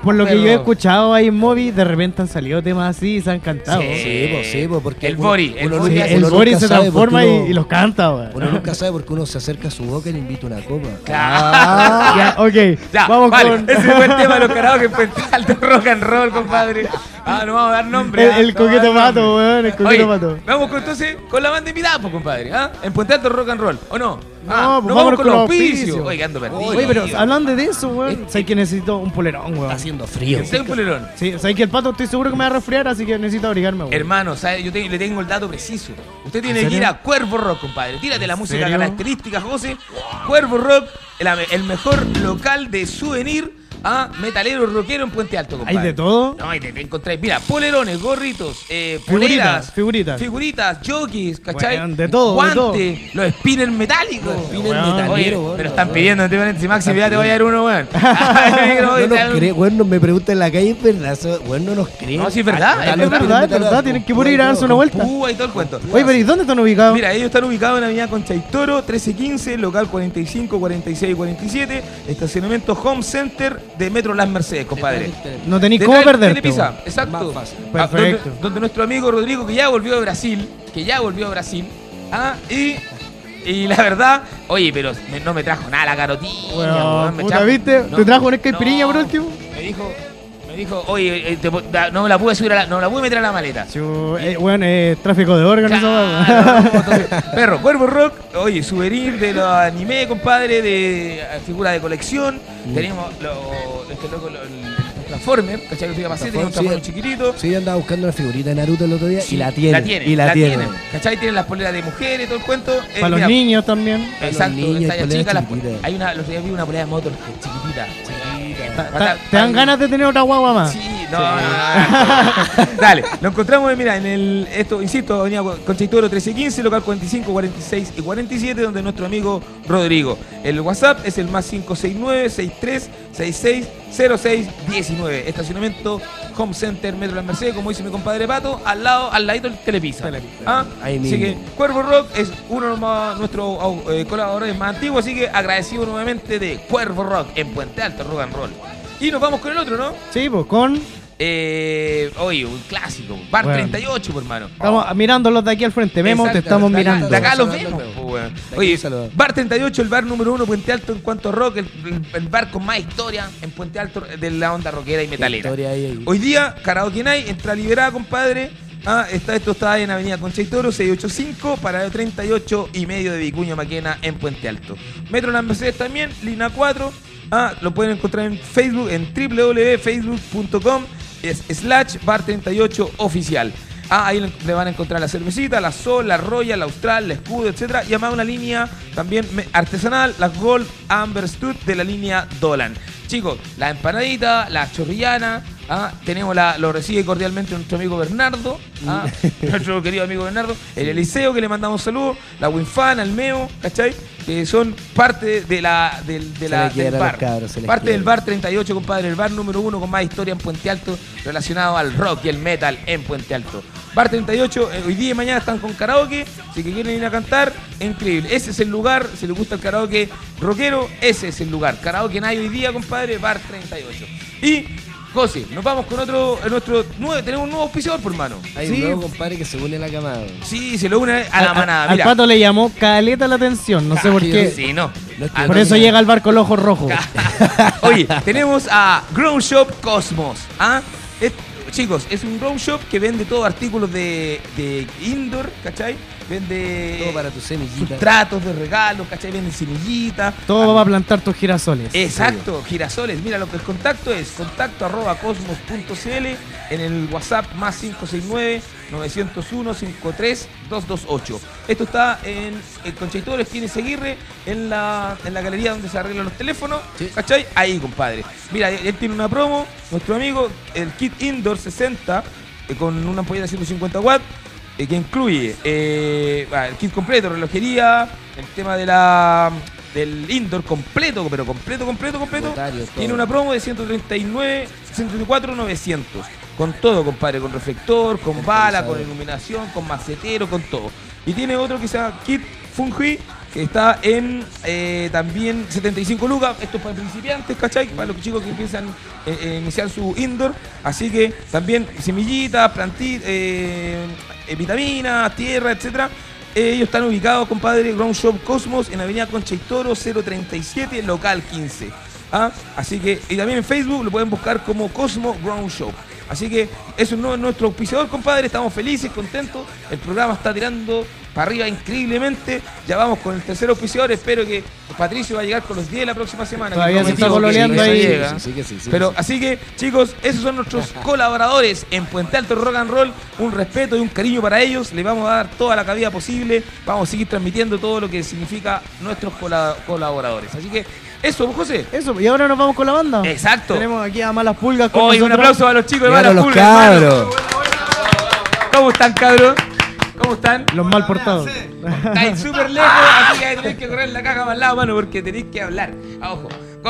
por, lo que yo he escuchado ahí en Moby, de repente han salido temas así y se han cantado. Sí. Sí, pues, sí, porque El Bori, el Bori el uno se transforma y, uno- y los canta, weón. Uno nunca sabe porque uno se acerca a su boca y le invita una copa. Claro. Ya, ok. Ya, vamos vale. con Ese fue el tema de los karaoke Puente Alto Rock and Roll, compadre. Ah, no vamos a dar nombre. el, ah, el no coqueto pato, weón. El coqueto pato. vamos con, entonces con la banda invitada, pues, compadre. ¿ah? En Puente Alto Rock and Roll, ¿o no? Ah, pues no vamos con los auspicios. Oye, que ando perdido. Oye, pero hablando de eso, weón. Sabes que necesito un polerón, weón. Está haciendo frío. ¿Usted es un polerón? Sí, sabes que el pato estoy seguro que me va a resfriar, así que necesito abrigarme, weón. Hermano, ¿sabe? yo te- le tengo el dato preciso. Usted tiene ¿En que ir a Cuervo Rock, compadre. Tírate la música característica, José. Cuervo Rock, el, el mejor local de souvenir a metalero rockero en Puente Alto, compadre. ¿Hay de todo? No, y te, te encontráis. Mira, polerones, gorritos, eh, Figuritas, poleras, figuritas. figuritas, jockeys, ¿cachai? De todo, de Guantes, los spinners metálicos. Los spinners Weón. metaleros, Oye, pero están pidiendo, paréntesis, Maxi, ya te voy a dar uno, weón. No nos cree, bueno, me pregunta en la calle, es verdad, bueno, no nos cree. No, sí, es verdad, Ah, es verdad. Es verdad, tienen que puro ir a darse una vuelta. Y todo el cuento. Oye, pero ¿y dónde están ubicados? Mira, ellos están ubicados en la avenida Concha y Toro, 1315, local 45, 46 y 47, estacionamiento Home Center de Metro Las Mercedes, compadre. no tenéis cómo weón. exacto. Más fácil. Ah, Perfecto. donde, donde nuestro amigo Rodrigo, que ya volvió a Brasil, que ya volvió a Brasil, ah, y, y la verdad, oye, pero me- no me trajo nada la me puta, trajo- ¿viste? ¿Te trajo una caipirinha por último? Me dijo, me dijo, oye, eh, te no me la pude subir a la, no me la pude meter a la maleta. Chu, eh, weón, eh, tráfico de órganos. Claro, perro, Cuervo Rock, oye, souvenir de los anime, compadre, de eh, figura de colección. Tenemos lo, este loco, lo- el, Transformer, ¿cachai? Que se llama así, tenía un Transformer, sí. chiquitito. Sí, andaba buscando una figurita de Naruto el otro día Sí, y la tiene. La tiene, Y la, tiene. ¿Cachai? Tienen las poleras de mujeres, todo el cuento. Eh, Para los mira, niños también. Exacto, niños, las- chiquititas. hay una, los días vi una polera de motor chiquitita. chiquitita. ¿Te dan ganas de tener otra guagua más? Sí, no, no, no, no. Dale, lo encontramos, mira, en el, esto, insisto, Avenida Concheitoro 1315, local 45, 46 y 47, donde nuestro amigo Rodrigo. El WhatsApp es el más 569 63 66 06 19. Estacionamiento Home Center Metro Las Mercedes, como dice mi compadre Pato, al lado, al ladito del Telepizza. ¿Ah? Ahí Así que. Cuervo Rock es uno de nuestros eh, colaboradores más antiguos, así que agradecido nuevamente de Cuervo Rock en Puente Alto, Rock and Roll. Y nos vamos con el otro, ¿no? Sí, pues con. Eh, oye, un clásico. Bar Bueno. 38, pues, hermano. Estamos mirándolos de aquí al frente. Memo, te estamos de acá- mirando. De acá los vemos, pues, Oye. Bar 38, el bar número uno, Puente Alto en cuanto a rock, el, bar con más historia en Puente Alto de la onda rockera y metalera. historia hay ahí. Hoy día, Karaoke Night, entra liberada, compadre. Ah, está, esto está en Avenida Concha y Toro, 685, para 38 y medio de Vicuña Maquena en Puente Alto. Metro Las Mercedes también, línea 4. Ah, lo pueden encontrar en Facebook, en www.facebook.com es slash bar 38 oficial. Ah, ahí le- van a encontrar la cervecita, la Sol, la Royal, la Austral, la Escudo, etcétera. Y además una línea también artesanal, la Gold Amber Stud de la línea Dolan. Chicos, la empanadita, la chorrillana, ah, tenemos la, lo recibe cordialmente nuestro amigo Bernardo, ah, nuestro querido amigo Bernardo, el Eliseo que le mandamos saludos, la Winfan, el Meo, ¿cachai? Que son parte de la, del, de la- bar. cabros, parte del bar 38, compadre, el bar número uno con más historia en Puente Alto relacionado al rock y el metal en Puente Alto. Bar 38, eh, hoy día y mañana están con karaoke, si que quieren ir a cantar, increíble. Ese es el lugar, si les gusta el karaoke rockero, ese es el lugar. Karaoke hay hoy día, compadre, Bar 38. Y, José, nos vamos con otro, nuestro nuevo, tenemos un nuevo auspiciador, por hermano. Hay Sí. un nuevo compadre que se une a la camada. Sí, se lo une a la manada. Al Mira. pato le llamó caleta la atención, no sé por Ah, qué. Sí, no. Ah, Por eso llega al bar con los ojos rojos. Oye, tenemos a Grow Shop Cosmos. ¿ah? Es- chicos, es un grow shop que vende todos artículos de, de indoor, ¿cachai? Vende Todo para tu semillita. sustratos de regalos, ¿cachai? Vende semillitas. Todo va a plantar tus girasoles. Exacto, girasoles. Mira, lo que el contacto es contacto arroba cosmos.cl en el WhatsApp más 569 901 53228. Esto está en, Conchaitoro, Esquina y Seguirre, en la, en la galería donde se arreglan los teléfonos. Sí. ¿Cachai? Ahí, compadre. Mira, él tiene una promo, nuestro amigo, el kit Indoor 60, eh, con una ampolleta de 150 watts, eh, que incluye eh, el kit completo, relojería, el tema de la del indoor completo, pero completo, completo, completo. Botario. Tiene una promo de 139, 134, 900. con todo, compadre, con reflector, con bala, con iluminación, con macetero, con todo. Y tiene otro que se llama Kit Fungi, que está en eh, también 75 lucas. Esto es para principiantes, ¿cachai? Para los chicos que empiezan eh, eh, iniciar su indoor. Así que también semillitas, plantitas, eh, eh, vitaminas, tierra, etcétera. Ellos están ubicados, compadre, Ground Shop Cosmos en Avenida Concha y Toro 037, local 15. ¿Ah? Así que, y también en Facebook lo pueden buscar como Cosmo Ground Shop. Así que eso es nuestro auspiciador, compadre. Estamos felices, contentos. El programa está tirando para arriba increíblemente. Ya vamos con el tercer auspiciador. Espero que Patricio va a llegar con los 10 la próxima semana. Todavía se está coloreando ahí. llega. Sí, sí que sí, sí Pero así que, chicos, esos son nuestros colaboradores en Puente Alto Rock and Roll. Un respeto y un cariño para ellos. Les vamos a dar toda la cabida posible. Vamos a seguir transmitiendo todo lo que significa nuestros cola- colaboradores. Así que, eso, José. Eso, y ahora nos vamos con la banda. Exacto. Tenemos aquí a Malas Pulgas con un aplauso a los chicos de Malas Pulgas, cabros. ¿Cómo están, cabros? ¿Cómo están? Los mal portados. Estáis súper lejos, así que tenéis que correr la caja más lado, mano, porque tenéis que hablar. Ah, ojo.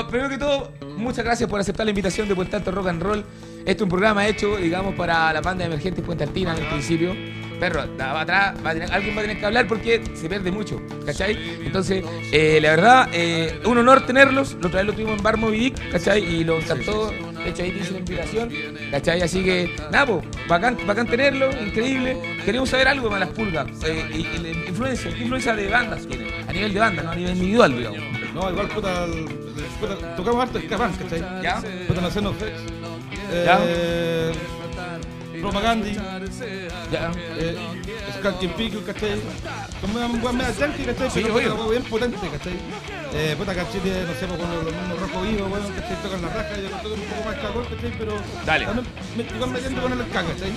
Primero que todo, muchas gracias por aceptar la invitación de Puente Alto Rock and Roll. Este es un programa hecho, digamos, para la banda de emergentes Puente Altina en el principio. Perro, atrás, va a tener- alguien va a tener que hablar porque se pierde mucho, ¿cachai? Entonces, eh, la verdad, eh, un honor tenerlos. La otra vez lo tuvimos en Bar Moby Dick, ¿cachai? Y lo encantó. De hecho, ahí te hice la invitación, ¿cachai? Así que, nada, bacán, bacán tenerlo, increíble. Queremos saber algo de Malas Pulgas. Eh, influencia, ¿qué influencia de bandas tiene? A nivel de banda, no a nivel individual, digamos. No, igual puta, puta, tocamos harto el capán, ¿cachai? ¿Ya? Puta, no sé. ¿Ya? Eh, Ya. Medio yankee, ¿cachai? Sí, Pero bien potente, ¿cachai? Eh, puta, cachete, no sé, pues, con los mismos rojos vivos, weón, ¿cachai? Tocan la raja, yo toco un poco más cagón, ¿cachai? Pero Dale. me igual metiendo con el ska, ¿cachai?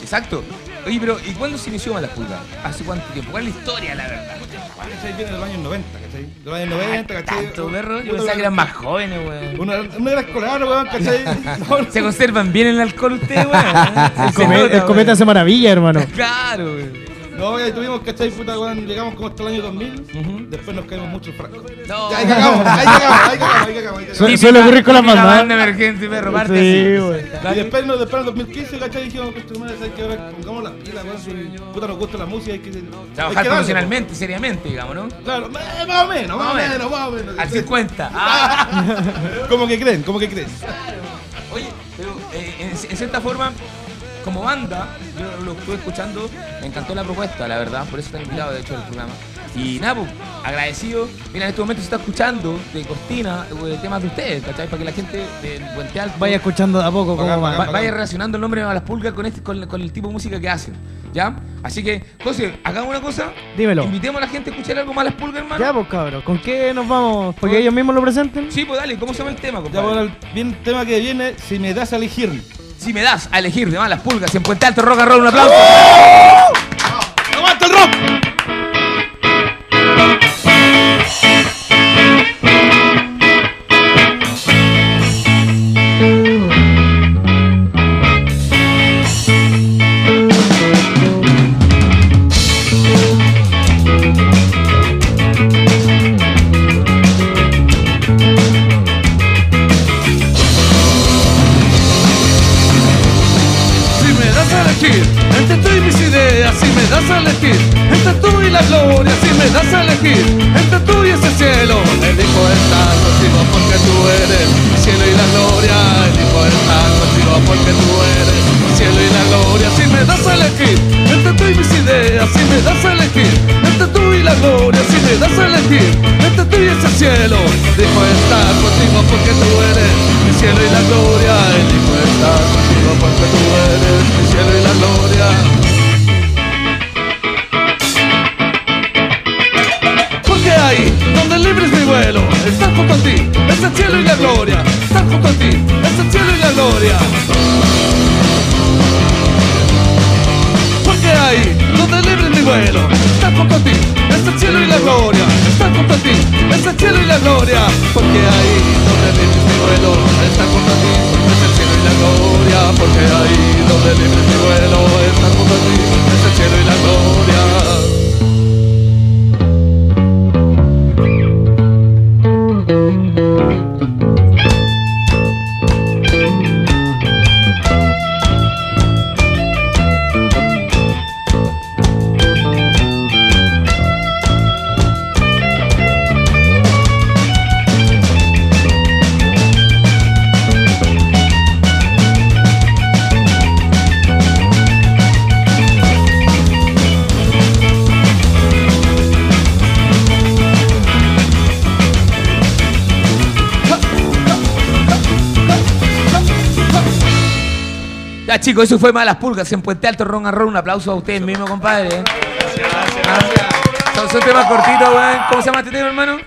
Exacto. Oye, pero ¿y cuándo se inició Malas Pulgas? ¿Hace cuánto tiempo? ¿Cuál es la historia, la verdad? ¿Cachai? Viene de los años 90, ¿cachai? De los años 90, ¿cachai? Tanto, perro. Yo pensaba que eran más jóvenes, weón. Una, una era escolar, weón, ¿cachai? No, Se conservan bien el alcohol ustedes, weón. El, Se come- nota, el cometa hace maravilla, hermano. Claro, weón. No, ya tuvimos, ¿cachai? Puta, weón, llegamos como hasta el año 2000. Ujú. Después nos caímos mucho el franco. No. Ya, ahí cagamos, ahí cagamos, ahí cagamos, ahí cagamos. ahí cagamos. suele ocurrir con las Típica bandas. banda emergente, perro, parte Sí, así. güey. Y después, no, después en el 2015, ¿cachai? Dijimos, que tu madre, ¿sabes qué? Ahora pongamos las pilas, weón. Si puta nos gusta la música, hay que. hay que Trabajar darle, profesionalmente, seriamente, digamos, ¿no? weón. Claro, eh, más o menos, más o menos, más o menos. Al 50. Ah. Como que creen, como que creen. Oye, pero eh, en, en cierta forma, como banda, yo lo estuve escuchando, me encantó la propuesta, la verdad, por eso está invitado, de hecho, al programa. Y nada, pues, agradecido. Mira, en este momento se está escuchando de Costina eh, temas de ustedes, ¿cachai? Para que la gente del Puente Alto Vaya escuchando de a poco cómo va. vaya relacionando el nombre de las pulgas con, este, con, con el tipo de música que hacen, ¿ya? Así que, José, hagamos una cosa. Dímelo. Invitemos a la gente a escuchar algo más las pulgas, hermano. Ya, pues cabros, ¿con qué nos vamos? Porque ellos mismos lo presenten. Sí, pues dale, ¿cómo se llama el tema, Ya, compadre? el bien tema que viene, si me das a elegir. Si me das a elegir de malas pulgas en Puente Alto Rock and Roll, un aplauso. ¡Aguanta el rock! Chicos, eso fue Malas Pulgas en Puente Alto, Ron Roll. Un aplauso a ustedes mismos, compadre. Ah, Son, son temas cortitos, weón. ¿Cómo se llama este tema, hermano?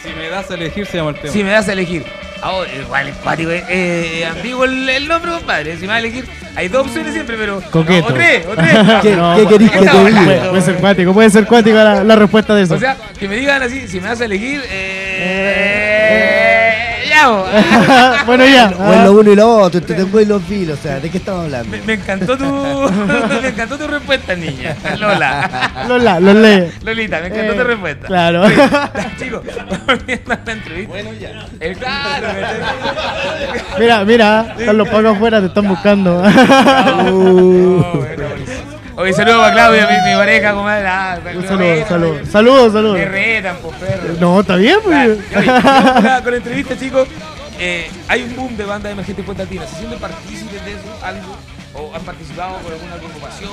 Si me das a elegir, se llama el tema. Si me das a elegir. Ahora, igual es cuático, eh, eh, ambiguo el, el nombre, compadre. Si me vas a elegir, hay dos opciones siempre, pero. Coqueto. O tres, o tres. ¿Qué, No, qué querís ¿qué que te estamos diga? Puede, puede ser cuático, puede ser cuática la, la respuesta de eso. O sea, que me digan así, si me vas a elegir, eh. ya, bueno, ya. O es lo uno y lo otro, te tengo y los filos, o sea, ¿de qué estamos hablando? Me, me encantó tu. me encantó tu respuesta, niña. Lola. Los, la, los lee. Lolita, me encantó Eh, tu respuesta. claro. Oye, Chicos, volviendo a la entrevista. Bueno, ya. El, claro, Mira, mira, están los pagos afuera, te están buscando. Oh, bueno, Oye, saludos para Claudia, mi, mi pareja, comadre. Ah, Un saludo, retan, saludos, saludos. Me retan, pues, perro. No, está bien, pues. Con la, entrevista, chicos, eh, hay un boom de bandas emergentes en Puerto Altina. ¿Se sienten partícipes de eso? ¿Algo? ¿O han participado con alguna agrupación?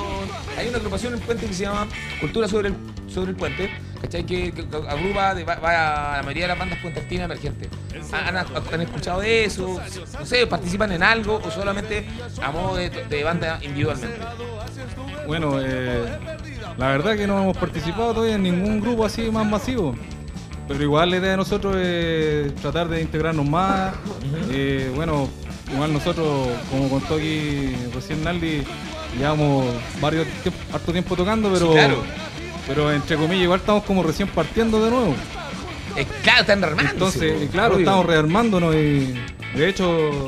Hay una agrupación en Puente que se llama Cultura sobre el, sobre el Puente, ¿cachai? Que, que- que agrupa, de, va, va a la mayoría de las bandas puentealtinas emergentes. ¿Han, han- han escuchado de eso? No sé, ¿participan en algo o solamente a modo de, de banda individualmente? Bueno, eh, la verdad que no hemos participado todavía en ningún grupo así más masivo. Pero igual la idea de nosotros es tratar de integrarnos más. Eh, bueno, igual nosotros, como contó aquí recién Naldi, llevamos varios tiemp- harto tiempo tocando, pero, Sí, claro. pero entre comillas igual estamos como recién partiendo de nuevo. Eh, claro, están rearmándose, Entonces, eh, claro, obvio. estamos rearmándonos y de hecho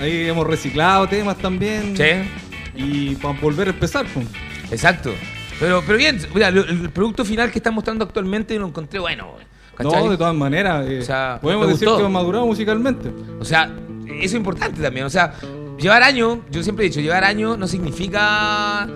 ahí hemos reciclado temas también. Sí. Y para volver a empezar, pues. Exacto. Pero, pero bien, mira, el producto final que están mostrando actualmente lo encontré bueno. ¿cachai? No, de todas maneras. eh, O sea, podemos decir gustó. que hemos madurado musicalmente. O sea, eso es importante también. O sea, llevar años, yo siempre he dicho, llevar años no significa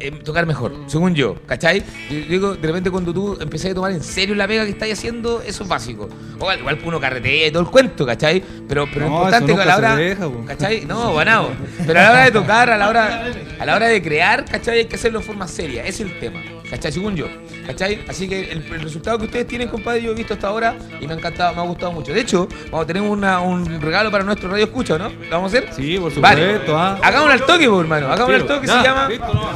eh, tocar mejor, según yo, ¿cachai? Yo digo, de repente cuando tú empezás a tomar en serio la pega que estás haciendo, eso es básico. O igual que uno carretea y todo el cuento, ¿cachai? Pero, pero No, lo importante que a la hora. deja. ¿cachai? No, ganado. Pero a la hora de tocar, a la hora, a la hora de crear, ¿cachai? Hay que hacerlo de forma seria. Ese es el tema, ¿cachai? Según yo. ¿Cachai? Así que el, el resultado que ustedes tienen, compadre, yo he visto hasta ahora y me ha encantado, me ha gustado mucho. De hecho, vamos a tener una- un regalo para nuestro radio escucha, ¿no? ¿Lo vamos a hacer? Sí, por Vale. supuesto. ah. Hagámoslo al toque, pues, hermano. Hagámoslo al toque. Se llama, listo, no.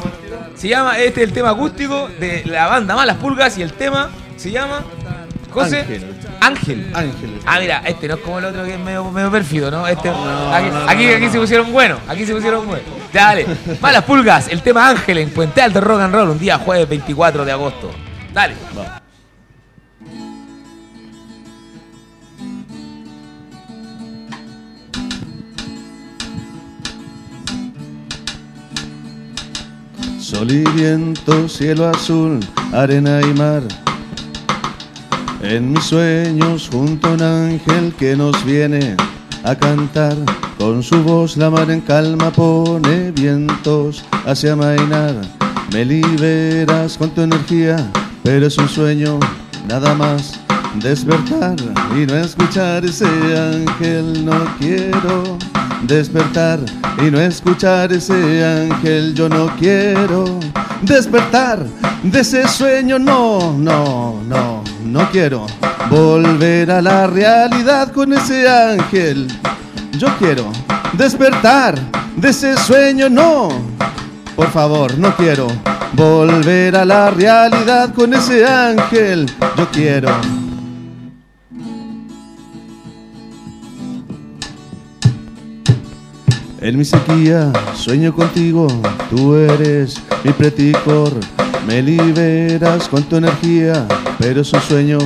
se llama, este es el tema acústico de la banda Malas Pulgas y el tema se llama, José, Ángel. Ángel. Ah, mira, este no es como el otro que es medio, medio pérfido, ¿no? Este, aquí, aquí, aquí se pusieron buenos, aquí se pusieron buenos. Ya, dale. Malas Pulgas, el tema Ángel en Puente Alto Rock and Roll, un día jueves 24 de agosto. Dale. Sol y viento, cielo azul, arena y mar. En mis sueños junto a un ángel que nos viene a cantar. Con su voz la mar en calma pone vientos hacia amainar. Me liberas con tu energía, pero es un sueño nada más. Despertar y no escuchar ese ángel, no quiero despertar y no escuchar ese ángel, yo no quiero despertar de ese sueño, no, no, no, no quiero volver a la realidad con ese ángel, yo quiero despertar de ese sueño, no, por favor, no quiero volver a la realidad con ese ángel, yo quiero. En mi sequía sueño contigo, tú eres mi preticor, me liberas con tu energía, pero es un sueño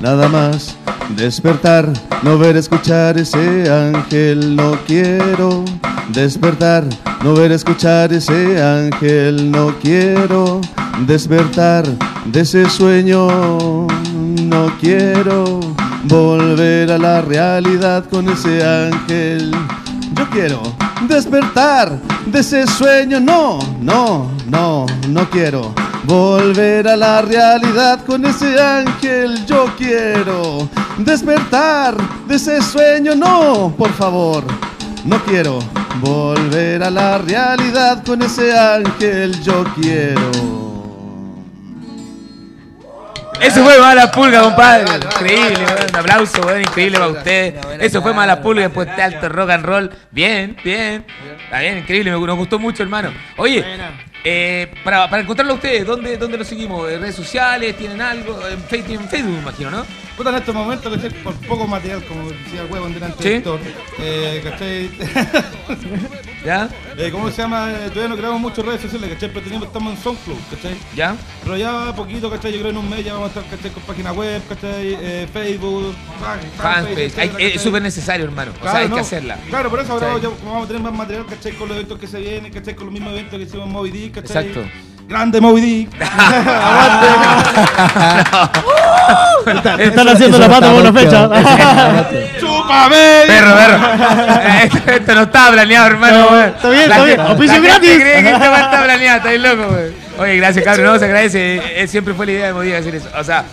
nada más. Despertar, no ver, escuchar ese ángel, no quiero. Despertar, no ver, escuchar ese ángel, no quiero. Despertar de ese sueño, no quiero. Volver a la realidad con ese ángel. Yo quiero despertar de ese sueño. No, no, no, no quiero volver a la realidad con ese ángel. Yo quiero despertar de ese sueño. No, por favor, no quiero volver a la realidad con ese ángel. Yo quiero. Eso fue mala pulga, compadre. Increíble, weón. Un aplauso. Increíble para ustedes. Eso fue mala pulga después de alto rock and roll. Bien, bien. Está bien, increíble. Me- Nos gustó mucho, hermano. Oye, eh, para, para encontrarlo a ustedes, ¿dónde, ¿dónde lo seguimos? ¿En redes sociales? ¿Tienen algo? En Facebook, en Facebook me imagino, ¿no? Puta, en estos momentos, ¿cachai? Por poco material, como decía el huevo delante Sí. Héctor, eh, ¿cachai? ¿Ya? Eh, ¿Cómo se llama? Eh, todavía no creamos muchas redes sociales, ¿cachai? Pero tenemos, estamos en SoundCloud, ¿cachai? ¿Ya? Pero ya poquito, ¿cachai? Yo creo en un mes ya vamos a estar, ¿cachai? Con página web, ¿cachai? Eh, Facebook, fan- Fanpage. Es súper necesario, hermano. O sea, Claro, hay que no. hacerla. Claro, por eso ahora ya vamos a tener más material, ¿cachai? Con los eventos que se vienen, ¿cachai? Con los mismos eventos que hicimos en Moby Dick, ¿cachai? Exacto. Grande Moby Dick. Están haciendo la pata por una fecha. ¡Chúpame! Perro, perro. esto, esto no estaba planeado, hermano. Está bien, La está bien. Oficio gratis. cree que esta weá está planeada, está bien loco, weón. Oye, gracias, cabrón. No, se agradece. Eh, siempre fue la idea de Moody hacer eso. O sea,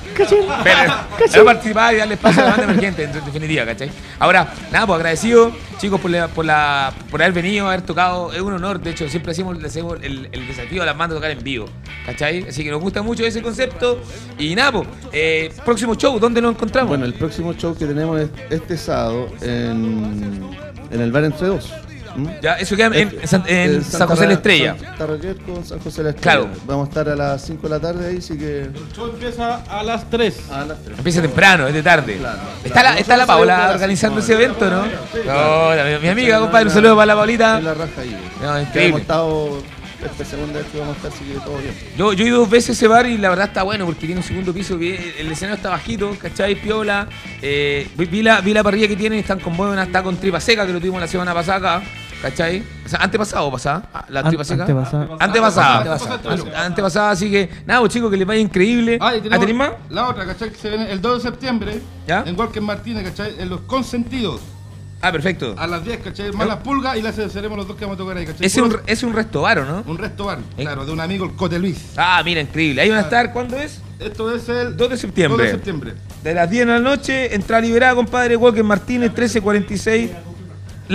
pero, pero participar y darle espacio a la banda emergente, en definitiva, ¿cachai? Ahora, nada, pues agradecido, chicos, por, la, por, la, por haber venido, haber tocado. Es un honor, de hecho, siempre hacemos, le hacemos el, el desafío a las bandas tocar en vivo, ¿cachai? Así que nos gusta mucho ese concepto. Y nada, pues, eh, próximo show, ¿dónde nos encontramos? Bueno, el próximo show que tenemos es este sábado en, en el bar Entre Dos. ¿Mm? Ya, eso queda en, en San, en Eh, San José de la Estrella. Santa Raquel con San José de la Estrella. Claro. Vamos a estar a las 5 de la tarde ahí, así que. El show empieza a las 3. A las 3. Empieza temprano, es de tarde. Claro, ¿Está, claro. la, está la Nosotros salimos a Paula las organizando ese evento, ¿no? No, la- mi amiga, compadre, un saludo para la Paulita. en la raja ahí. No, increíble. hemos estado esta segunda vez que vamos a estar, así que todo bien. Yo, yo he ido dos veces a ese bar y la verdad está bueno porque tiene un segundo piso. que El escenario está bajito, ¿cachai? Piola. Eh, vi, vi la, vi la parrilla que tienen, están con buena, está con tripa seca, que lo tuvimos la semana pasada acá. ¿Cachai? O sea, antepasado o pasada. Ah, La An- tripa seca. antepasada. Antepasada. Antepasada. Antepasada, así que nada, pues, chicos, que les vaya increíble. Ah, y ¿Ah, más? La otra, ¿cachai? Que se viene el 2 de septiembre. ¿Ya? En Walker Martínez, ¿cachai? En los consentidos. Ah, perfecto. A las 10, ¿cachai? Más las pulgas y las seremos los dos que vamos a tocar ahí, ¿cachai? Es un, es un resto bar, ¿o no? un resto bar, ¿Eh? claro, de un amigo, el Cote Luis. Ah, mira, increíble. Ahí van a estar, ¿cuándo es? Esto es el 2 de septiembre. 2 de septiembre. De las 10 de la noche, entrada liberada, compadre, Walker Martínez, 1346,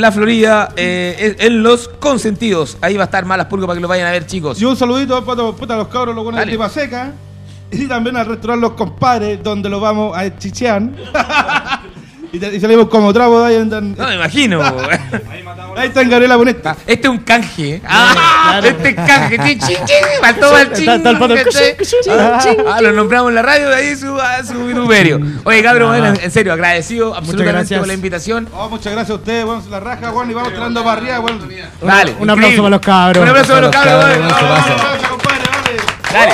La Florida, eh, en en Los Consentidos. Ahí va a estar Malas Pulgas para que lo vayan a ver, chicos. Y un saludito para todos, puta, los cabros, los buenos de. Tripa Seca. Y también al restaurante Los Compadres, donde lo vamos a chichear. y, salimos como trapo de ahí. andan- No me imagino. Ahí está en Gabriela Boneta. Ah, este es un canje. Ah, este es canje. Chin, chin, chin. Faltó el ching. Está- está el pato. Ah, lo nombramos en la radio, de ahí su, su vituperio. Oye, cabrón, bueno, en serio, agradecido absolutamente gracias. por la invitación. Oh, muchas gracias a ustedes, bueno, la raja, bueno, y vamos tirando para arriba, bueno. Dale. Un aplauso para los cabros. Un aplauso para los cabros. Dale.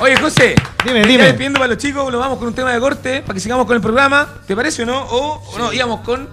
Oye, José. Dime, dime. despidiendo para los chicos, nos vamos con un tema de corte para que sigamos con el programa. ¿Te parece o no? O, o no, íbamos con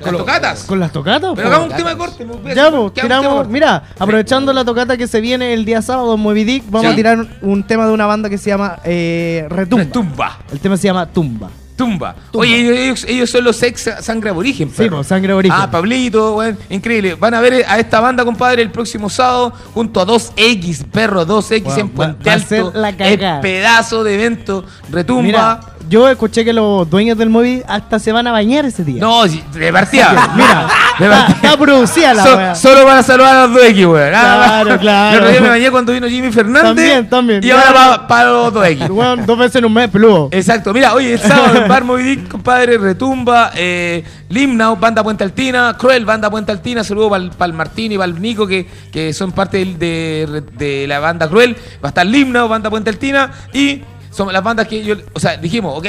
las tocatas. ¿Con las tocatas? Pero hagamos un tema de corte. pues, Ya, pues, tiramos. Mira, aprovechando la tocata que se viene el día sábado en Moby Dick, vamos Ya. a tirar un tema de una banda que se llama eh, Retumba. Tumba. El tema se llama Tumba. Tumba. Oye, ellos, ellos son los ex sangre aborigen. Sí, perro. pues, sangre aborigen. Ah, Pablito, bueno, increíble. Van a ver a esta banda, compadre, el próximo sábado junto a 2X, perro, 2X Wow, en va- Puente va a ser Alto. la el pedazo de evento. Retumba. Mira, yo escuché que los dueños del Moby hasta se van a bañar ese día. No, de partida. Mira, de partida. está producida la So- wea. solo para saludar a los 2X, weón. Claro, claro. El otro día me bañé cuando vino Jimmy Fernández. También, también. Y ahora para, para los 2X. Weón, dos veces en un mes, peludo. Exacto, mira, oye, el sábado en Bar Moby Dick, compadre, Retumba, eh, Limnau, Banda Puente Altina, Cruel, Banda Puente Altina, saludo para el Martín y para el Nico, que, que son parte del- de, de la banda Cruel, va a estar Limnau, Banda Puente Altina, y son las bandas que yo, o sea, dijimos, ok,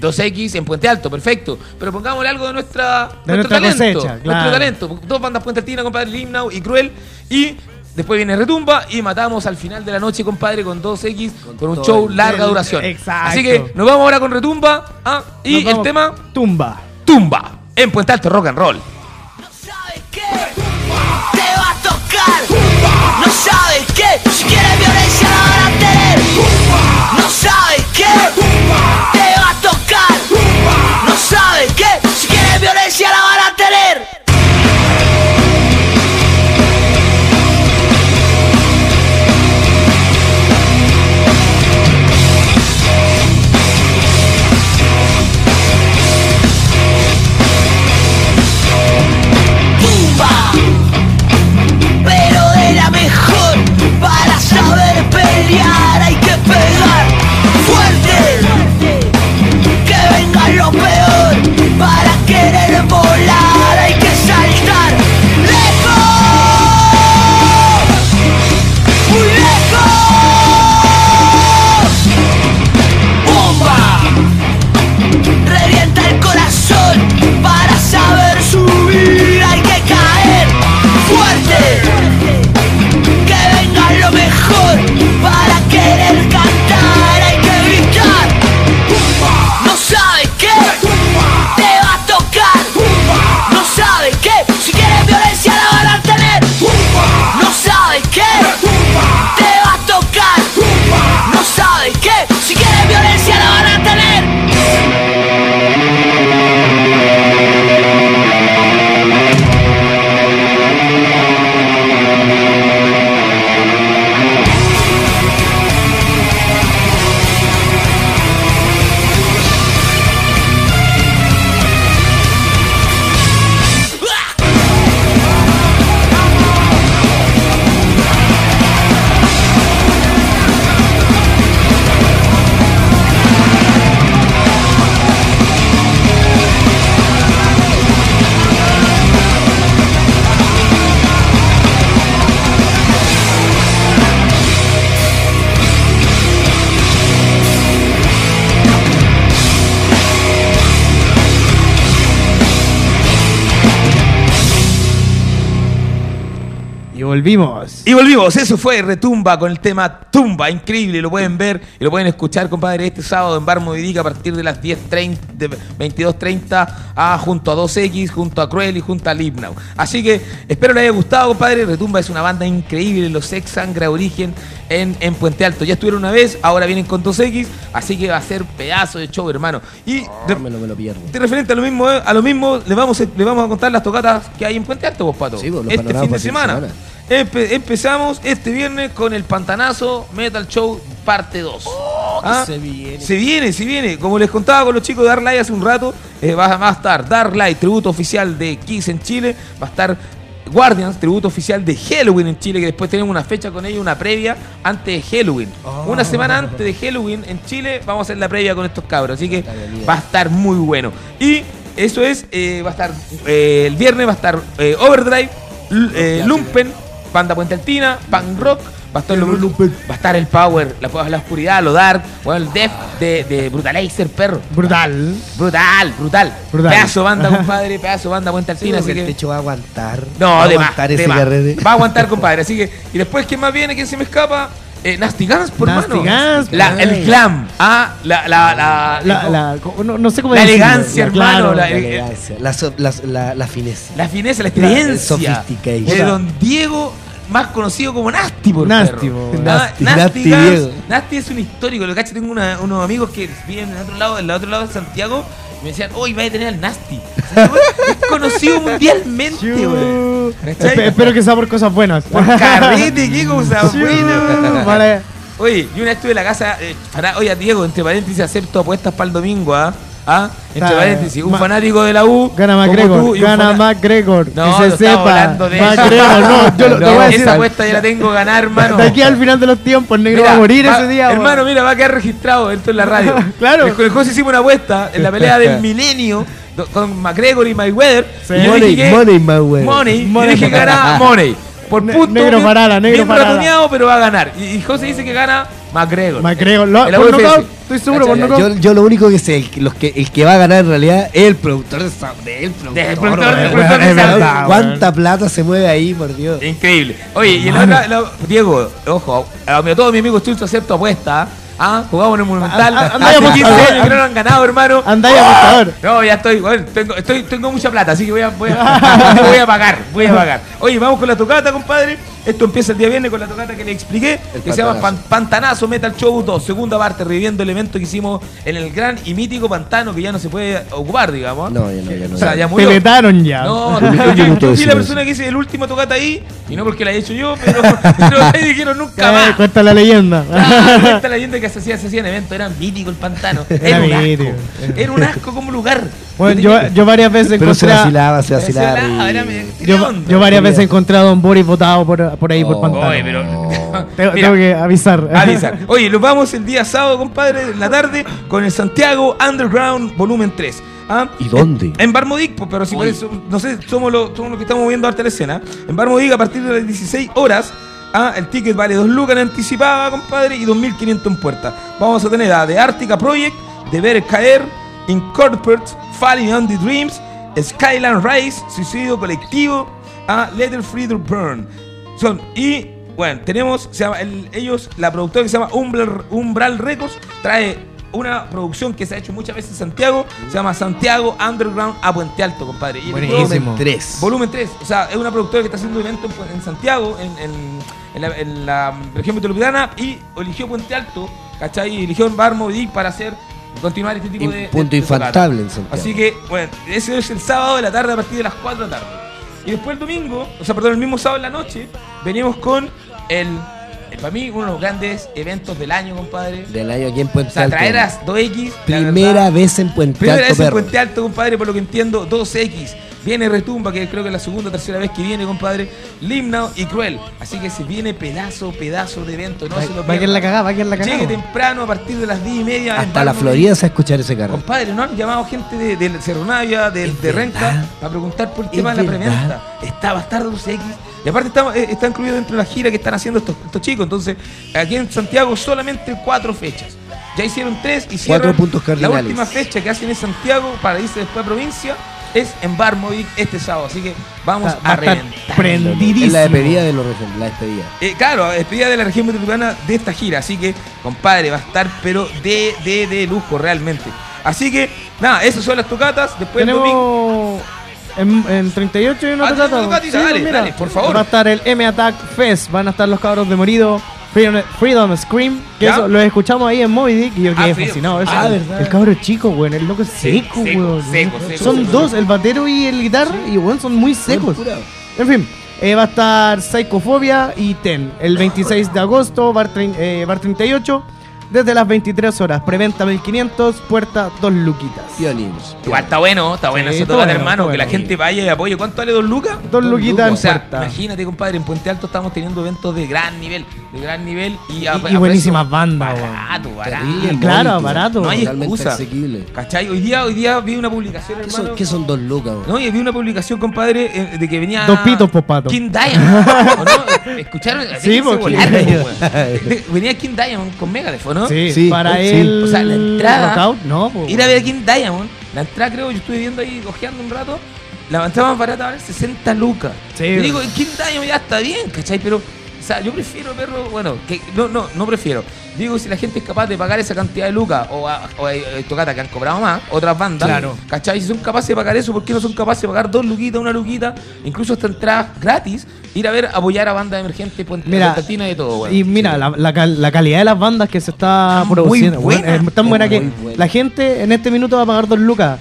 2X en Puente Alto, perfecto, pero pongámosle algo de nuestra, De nuestro nuestra talento, cosecha, nuestro claro. talento, dos bandas Puente Altina, compadre, Limnau y Cruel, y... Después viene Retumba y matamos al final de la noche, compadre, con 2X, con, un show larga el- duración. exacto. Así que nos vamos ahora con Retumba ah, y Nos el vamos- tema Tumba. Tumba en Puente Alto Rock and Roll. No sabes qué te va a tocar. No sabes qué si quieres violencia la van Y volvimos, eso fue Retumba con el tema Tumba, increíble, lo pueden ver y lo pueden escuchar, compadre, este sábado en Bar Movidic a partir de las 10.30, de 22.30 ah, junto a 2X, junto a Cruel y junto a Libnau. Así que espero les haya gustado, compadre, Retumba es una banda increíble, los ex Sangra Origen en, en Puente Alto. Ya estuvieron una vez, ahora vienen con 2X, así que va a ser pedazo de show, hermano. Y de- me lo, me lo pierdo. de referente a lo mismo, eh, a lo mismo le vamos, a- le vamos a contar las tocatas que hay en Puente Alto, vos, Pato. Sí, vos, los este fin de para fin de semana. semana. Empe- empezamos este viernes con el Pantanazo Metal Show parte 2. Ah, se viene. Se viene, se viene. Como les contaba con los chicos de Dark Light hace un rato, eh, va, a estar Dark Light, tributo oficial de Kiss en Chile. Va a estar Guardians, tributo oficial de Halloween en Chile, que después tenemos una fecha con ellos, una previa antes de Halloween. Una semana antes de Halloween en Chile vamos a hacer la previa con estos cabros. Así que va a estar muy bueno. Y eso es, eh, va a estar eh, el viernes, va a estar Overdrive, eh, Lumpen, Banda Puente Altina, Punk Rock. Va a, estar lo- va a estar el Power, la, la oscuridad, lo dark, bueno, el Death de, de Brutalizer, perro. Brutal. Brutal, brutal. Brutal. Pedazo banda, compadre, pedazo banda Puente Sí, Altina. porque así el que... techo va a aguantar. No, va a de más, aguantar de ese más. carrete. Va a aguantar, compadre. Así que, y después, ¿quién más viene? ¿Quién se me escapa? Eh, Nasty Guns, por Nasty. Guns, La- el glam. Ah, la, la, la, La, la- no, no sé cómo La decirlo. elegancia, hermano, claro. la- La elegancia, la, so- la, la, la fineza. la fineza, la La- el experiencia de Don Diego, más conocido como Nasty, por Nasty, perro. Ah, Nasty, Nasty, Nasty Guns. Diego. Nasty es un histórico. Lo cacho, tengo una- unos amigos que viven en el otro lado, del otro lado de Santiago. Me decían, hoy va a tener al Nasty. O sea, es conocido mundialmente. ¿Cachai? Espe- espero que sea por cosas buenas. Por carrete, qué cosa buena. Vale. Oye, yo una vez estuve en la casa. eh, para- oye, Diego, entre paréntesis, acepto apuestas para el domingo, ¿ah? ¿Ah? Entre Está, paréntesis, un ma- fanático de la U. Gana como tú McGregor, y un gana fana- McGregor. No, que no se estamos sepa. hablando de eso. McGregor, no, yo lo, te No, voy a decir. esa apuesta ya la tengo que ganar, hermano. De aquí al final de los tiempos, el negro Mira, va a morir va- ese día. Hermano, mira, va a quedar registrado esto en la radio. Claro. El, el José hicimos una apuesta en la pelea del milenio do- con McGregor y Mayweather. Sí. Y yo Money, dije que- money, Mayweather. Money. Money. Yo dije que gana Money. Por punto. negro bien- parada, negro bien parada. pero va a ganar. Y, y José dice que gana McGregor. McGregor, lo- por estoy seguro, por nocaut. Yo, yo lo único que sé, el, que- los que, el que va a ganar en realidad es el productor de esa- del productor. Del productor, del weón. productor de verdad, ¿Cuánta plata se mueve ahí, por Dios? Increíble. Oye, y en la la- Diego, ojo, a, a todos mis amigos Chulzo acepto apuesta. ¿Ah? Jugamos en el Monumental. A- a- anda Hace ya, 15 apostador. años que no lo han ganado, hermano. Anda ahí, apostador. No, ya estoy, bueno, tengo, estoy, tengo mucha plata, así que voy a, voy a, voy a pagar, voy a pagar. Oye, vamos con la tocata, compadre. Esto empieza el día viernes con la tocata que le expliqué, El que se llama pantanazo. Pan- Pantanazo Metal Show 2, segunda parte, reviviendo el evento que hicimos en el gran y mítico pantano que ya no se puede ocupar, digamos. No, ya no, ya no. O sea, ya murió. Peletaron ya. No, Un yo, fui la persona que hice el último tocata ahí, y no porque la haya hecho yo, pero, pero me dijeron nunca Eh, más. cuenta la leyenda. Ah, Cuenta la leyenda que se hacía, se hacían eventos, era mítico el pantano. Era, Era un asco. mítico. Era un asco como lugar. Bueno, yo, yo varias veces Pero se encontré vacilaba, se Pero se vacilaba. y- era me- ¿qué yo, onda? yo varias veces encontré a Don Boris votado por, por ahí, por Oh. pantano. Oye, pero. Tengo, Mira, tengo que avisar. avisar. Oye, nos vamos el día sábado, compadre, en la tarde, con el Santiago Underground Volumen 3. ¿Ah? ¿Y dónde? En Barmodic, pues, pero si por eso, no sé, somos los, somos los que estamos viendo arte la escena. En Barmodic, a partir de las 16 horas, ah, el ticket vale 2 lucas en anticipada, compadre, y 2.500 en puerta. Vamos a tener a The Arctica Project, The Ver Caer, Incorporate, Falling on the Dreams, Skyland Rise, Suicidio Colectivo, a Letter Free to Burn. Son, y bueno, tenemos, se llama el- ellos, la productora que se llama Umbral, Umbral Records, trae una producción que se ha hecho muchas veces en Santiago, se llama Santiago Underground a Puente Alto, compadre. Y juego- Tres. Volumen 3, o sea, es una productora que está haciendo eventos en, en Santiago, en, en- en la, en la región metropolitana, y eligió Puente Alto, ¿cachai? Y eligió Barmo y para hacer, continuar este tipo de. punto de infaltable en. Así que, bueno, ese es el sábado de la tarde a partir de las 4 de la tarde. Y después el domingo, o sea, perdón, el mismo sábado en la noche, venimos con el, para mí, uno de los grandes eventos del año, compadre. Del año aquí en Puente O sea, Alto. traer a 2X. la Primera verdad, vez en Puente Primera Alto, vez en. Puente Alto, compadre, por lo que entiendo, 2X. Viene Retumba, que creo que es la segunda o tercera vez que viene, compadre. Limnao y Cruel. Así que se viene pedazo, pedazo de evento. No Va- se lo va a la cagada, va a la cagada. Llegue temprano a partir de las 10 y media. Hasta la Florida se va a escuchar ese carro. Compadre, ¿no han llamado gente de, de Cerro Navia, de, Es de renta, para preguntar por el Es tema de la preventa? Está bastardo 2X. Y aparte está, eh, está incluido dentro de la gira que están haciendo estos, estos chicos. Entonces, aquí en Santiago solamente cuatro fechas. Ya hicieron tres y Cuatro puntos la cardinales. última fecha que hacen en Santiago para irse después a provincia. Es en Bar Movic este sábado. Así que vamos Va- va a a estar reventar. prendidísimo. Es la despedida de los región, la despedida. Eh, claro, despedida de la región metropolitana de esta gira. Así que, compadre, va a estar, pero de, de, de lujo realmente. Así que, nada, esas son las tocatas. Después el domingo. Tenemos en, en 38 y una Ah, tocata. tenemos dale, mira. dale, por favor. Va a estar el M Attack Fest, van a estar los cabros de Morido. Freedom, Freedom Scream, que ¿Ya? eso lo escuchamos ahí en Moby Dick y yo Ah, quedé Freedom. fascinado. Eso, Ah, el, cabro es chico, weón, el loco es seco, weón. seco, seco, son dos, el batero y el guitarra, y weón, son muy secos. En fin, eh, va a estar Psychophobia y Ten el 26 de agosto, bar, eh, bar 38, desde las 23 horas. Preventa 1500, puerta 2 luquitas. Igual está bueno, está bueno Sí, ese está tocata, bueno, hermano. Que la gente vaya y apoye. ¿Cuánto vale dos lucas? Dos luquitas en O sea, puerta. imagínate, compadre, en Puente Alto estamos teniendo eventos de gran nivel. De gran nivel y, a- Y, y buenísimas bandas. Barato, barato. Terrible, claro, barato. No hay excusa. asequible. ¿Cachai? Hoy día, hoy día vi una publicación, ¿Qué hermano. son, qué son dos lucas? weón? No, y vi una publicación, compadre, eh, de que venía. Dos pitos, po, pato. King Diamond. ¿o no? ¿Escucharon? Sí, Déjense po, King volar, Diamond. weón. Venía King Diamond con Megadeth, ¿o ¿no? Sí, Sí, para sí. él. O sea, la entrada- Rockout, no, po, Ir a ver a King Diamond. La entrada, creo, yo estuve viendo ahí, cojeando un rato. La entrada más barata vale 60 lucas. Sí, yo weón. digo, King Diamond ya está bien, ¿cachai? Pero, o sea, yo prefiero verlo, bueno, que no, no, no prefiero. Digo, si la gente es capaz de pagar esa cantidad de lucas, o, a- o hay eh, tocatas que han cobrado más, otras bandas, Claro. ¿cachai? Si son capaces de pagar eso, ¿por qué no son capaces de pagar dos luquitas, una luquita, incluso hasta entradas gratis, ir a ver, apoyar a bandas emergentes, Mira, Latina y todo, weón. Y mira, la, la cal- la calidad de las bandas que se está produciendo weón, buenas. es tan buena que buena. la gente en este minuto va a pagar dos lucas.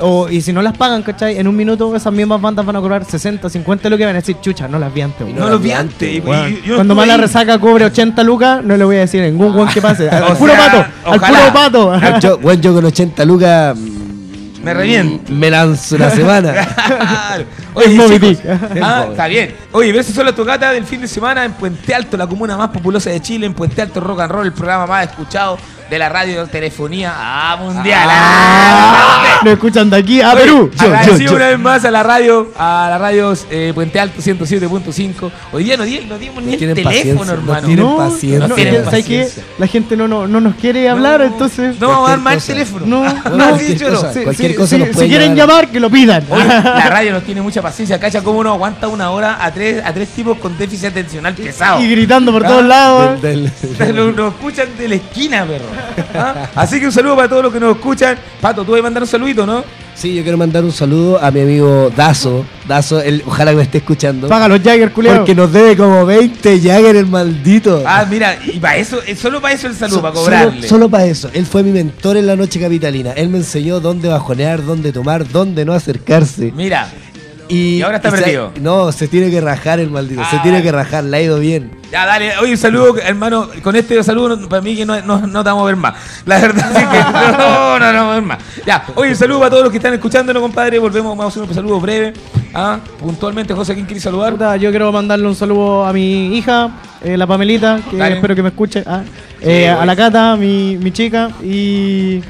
O, y si no las pagan, ¿cachai? En un minuto esas mismas bandas van a cobrar 60, 50 lucas y van a decir, chucha, no las vi antes. weón". no los vi antes. yo Cuando estuve más la ahí. resaca cobre 80 lucas, no le voy a decir a ningún weón que pase. Al puro sea, pato, al puro pato. Yo, bueno, yo con 80 lucas. Me reviento. Me lanzo una semana. Claro. Es Moby chicos, Dick. ah, está bien. Oye, si son las tocatas del fin de semana en Puente Alto, la comuna más populosa de Chile, en Puente Alto Rock and Roll, el programa más escuchado de la radio telefonía ah, mundial. Ah, Lo escuchan de aquí a Oye, Perú. Yo, agradecido yo. una vez más a la radio, a la radio eh, Puente Alto 107.5. Hoy día no, no dimos ni el tienen teléfono, paciencia, no hermano. tienen No, paciencia. no que. La gente no, no, no nos quiere hablar, No, entonces. No vamos a dar Cualquier más el cosa. teléfono. No, Ah, no. Cualquier no. cosa. Sí, Cualquier sí, cosa sí, nos si quieren llamar. llamar, que lo pidan. Oye, la radio nos tiene mucha paciencia. Cacha cómo uno aguanta una hora a tres, a tres tipos con déficit atencional pesado. y gritando por Ah, todos lados. Nos escuchan de la esquina, perro. ¿Ah? Así que un saludo para todos los que nos escuchan. Pato, tú vas a mandar un saludito, ¿no? Sí, yo quiero mandar un saludo a mi amigo Dazo. Dazo, él, ojalá que me esté escuchando. Paga los Jagger, culiao. Porque nos debe como 20 Jagger el maldito. Ah, mira, y para eso, eh, solo para eso el saludo, So- para solo, cobrarle. solo para eso. Él fue mi mentor en la noche capitalina. Él me enseñó dónde bajonear, dónde tomar, dónde no acercarse. Mira, Y, Y ahora está perdido. no, se tiene que rajar el maldito. se Ah. tiene que rajar, le ha ido bien. ya dale, oye, un saludo, hermano. Con este saludo, para mí que no, no, no te vamos a ver más. La verdad es que no, no, no vamos a ver más. Ya, oye, un saludo para todos los que están escuchándonos, compadre. Volvemos, vamos a hacer un saludo breve. Ah, puntualmente, José, ¿quién quiere saludar? Puta, yo quiero mandarle un saludo a mi hija, eh, la Pamelita, que Dale. espero que me escuche. ah, eh, a la Cata, mi, mi chica, y.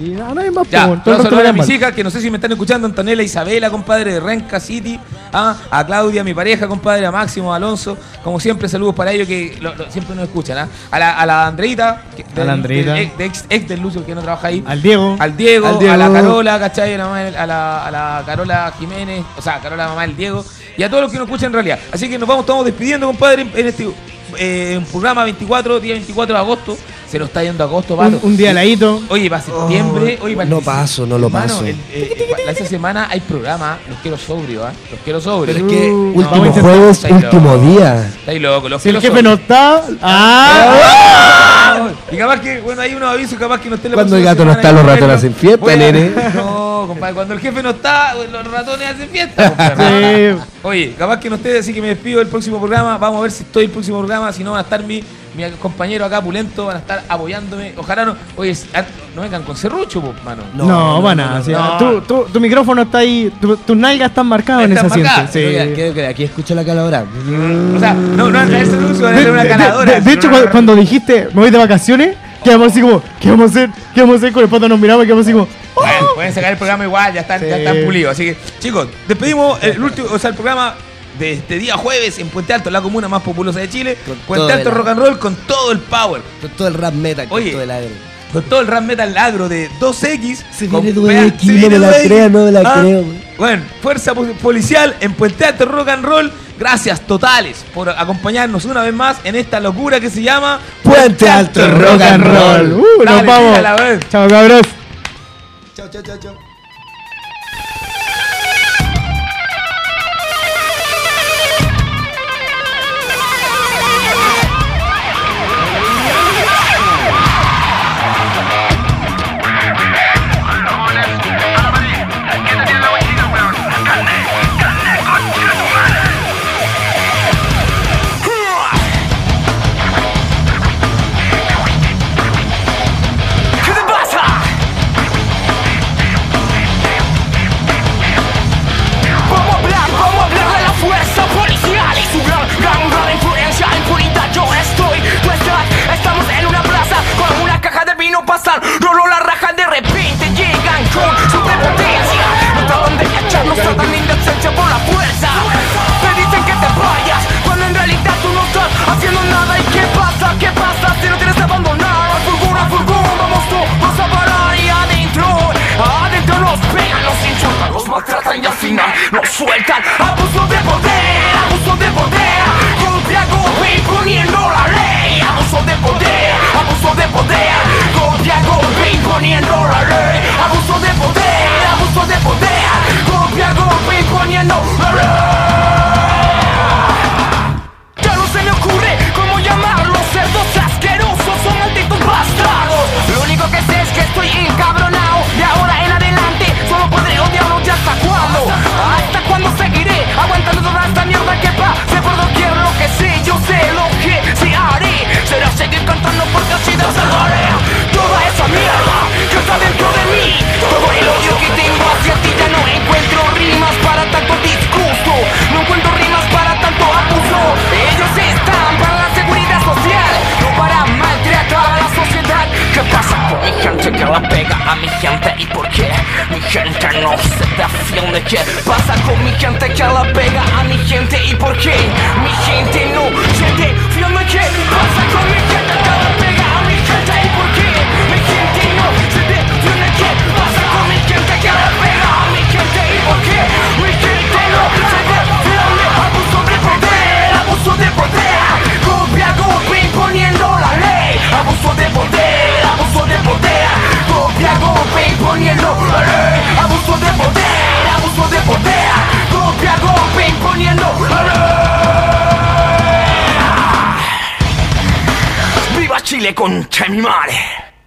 Y nada, nadie más, Ya, po, quiero saludar a mis hijas, que no sé si me están escuchando, Antonella Isabela, compadre de Renca City, ah, a Claudia, mi pareja, compadre, a Máximo, a Alonso, como siempre, saludos para ellos que lo- lo- siempre nos escuchan, ah. a, la, a la Andreita, que- A la Andreita. de ex, ex del Lucio que no trabaja ahí, Al Diego. al Diego, Al Diego. a la Carola, ¿cachai? A la, a, la, a la Carola Jiménez, o sea, a Carola mamá del Diego, y a todos los que nos escuchan en realidad. Así que nos vamos, estamos despidiendo, compadre, en, en este eh, programa 24, día 24 de agosto. Se nos está yendo agosto, un, pato. un día heladito. Oye, para septiembre, oye, para el no 16. paso, no lo paso. el- eh, pa- esta semana hay programa, los quiero sobrio, ¿ah? Los quiero sobrio. Pero es que Uh, último a intentar- jueves, último locos. día. Estáis locos, los Si el jefe no está. ¡Ah! Y capaz que, bueno, hay unos avisos, capaz que no esté la Cuando el gato no está, los que ratones hacen fiesta, Bueno, nene. No, compadre, cuando el jefe no está, los ratones hacen fiesta. compadre. Sí. Oye, capaz que no esté, así que me despido del próximo programa. Vamos a ver si estoy el próximo programa. Si no, van a estar mi, mi compañero acá, Pulento, van a estar apoyándome. Ojalá no. Oye, ah, no vengan con serrucho, pues, mano. No, para nada. sí, no. Tu, tu, tu micrófono está ahí, tu- tus nalgas están marcadas en ese asiento. Sí. Creo que- creo que aquí escucho la calabra. O sea, no, no van a traer serrucho, van a traer una De- de- caladora. de- de hecho, cuando, cuando dijiste me voy de vacaciones, quedamos así como, ¿qué vamos a hacer? ¿Qué vamos a hacer? Con el pato nos miramos y quedamos así como, Bueno, pueden sacar el programa igual, ya están, ya están pulidos. Así que, chicos, despedimos el último, o sea, el programa de este día jueves en Puente Alto, la comuna más populosa de Chile. Con Puente Alto Rock and Roll con todo el power. Con todo el rap metal, Oye, con todo el agro. con todo el rap metal agro de 2X. Se viene 2X, no me la creo, no me la creo. Bueno, fuerza po- policial en Puente Alto Rock and Roll. Gracias totales por acompañarnos una vez más en esta locura que se llama Puente Alto Rock and Roll. Uh, nos Dale, vamos. tírala, weón. Chao, cabros. Chao, chao, chao, chao. Pasan, rolo la raja de repente llegan con su prepotencia. No tratan de echarnos, tratan de indecencia por la fuerza. Te dicen que te vayas cuando en realidad tú no estás haciendo nada. ¿Y qué pasa? ¿Qué pasa si no tienes que abandonar? Al furgón, al furgón, vamos todos a parar y adentro, adentro nos pegan, nos insultan, nos maltratan y al final nos sueltan. Abuso de poder, abuso de poder, golpe a golpe imponiendo la ley. Abuso de poder, golpe imponiendo la ley. Abuso de poder, abuso de poder, golpe a golpe imponiendo la ley. Ya no se me ocurre cómo llamarlos cerdos asquerosos, son malditos bastardos. Lo único que sé es que estoy encabronado. De ahora en adelante solo podré odiarlos y hasta cuándo. Hasta cuándo seguiré aguantando toda esta mierda que pase por doquier. Lo que sé, yo sé lo que sí haré. Será seguir cantando porque así desahogaré toda mierda que está dentro de mí. Todo el odio que tengo hacia ti ya no encuentro rimas para tanto disgusto. No encuentro rimas para tanto abuso. Ellos están para la seguridad social, no para maltratar a la sociedad. ¿Qué pasa con mi gente que la pega a mi gente y por qué? Mi gente no se defiende. ¿Qué pasa con mi gente que la pega a mi gente y por qué? Mi gente no se defiende. ¿Qué pasa con mi gente Chile contra mi madre!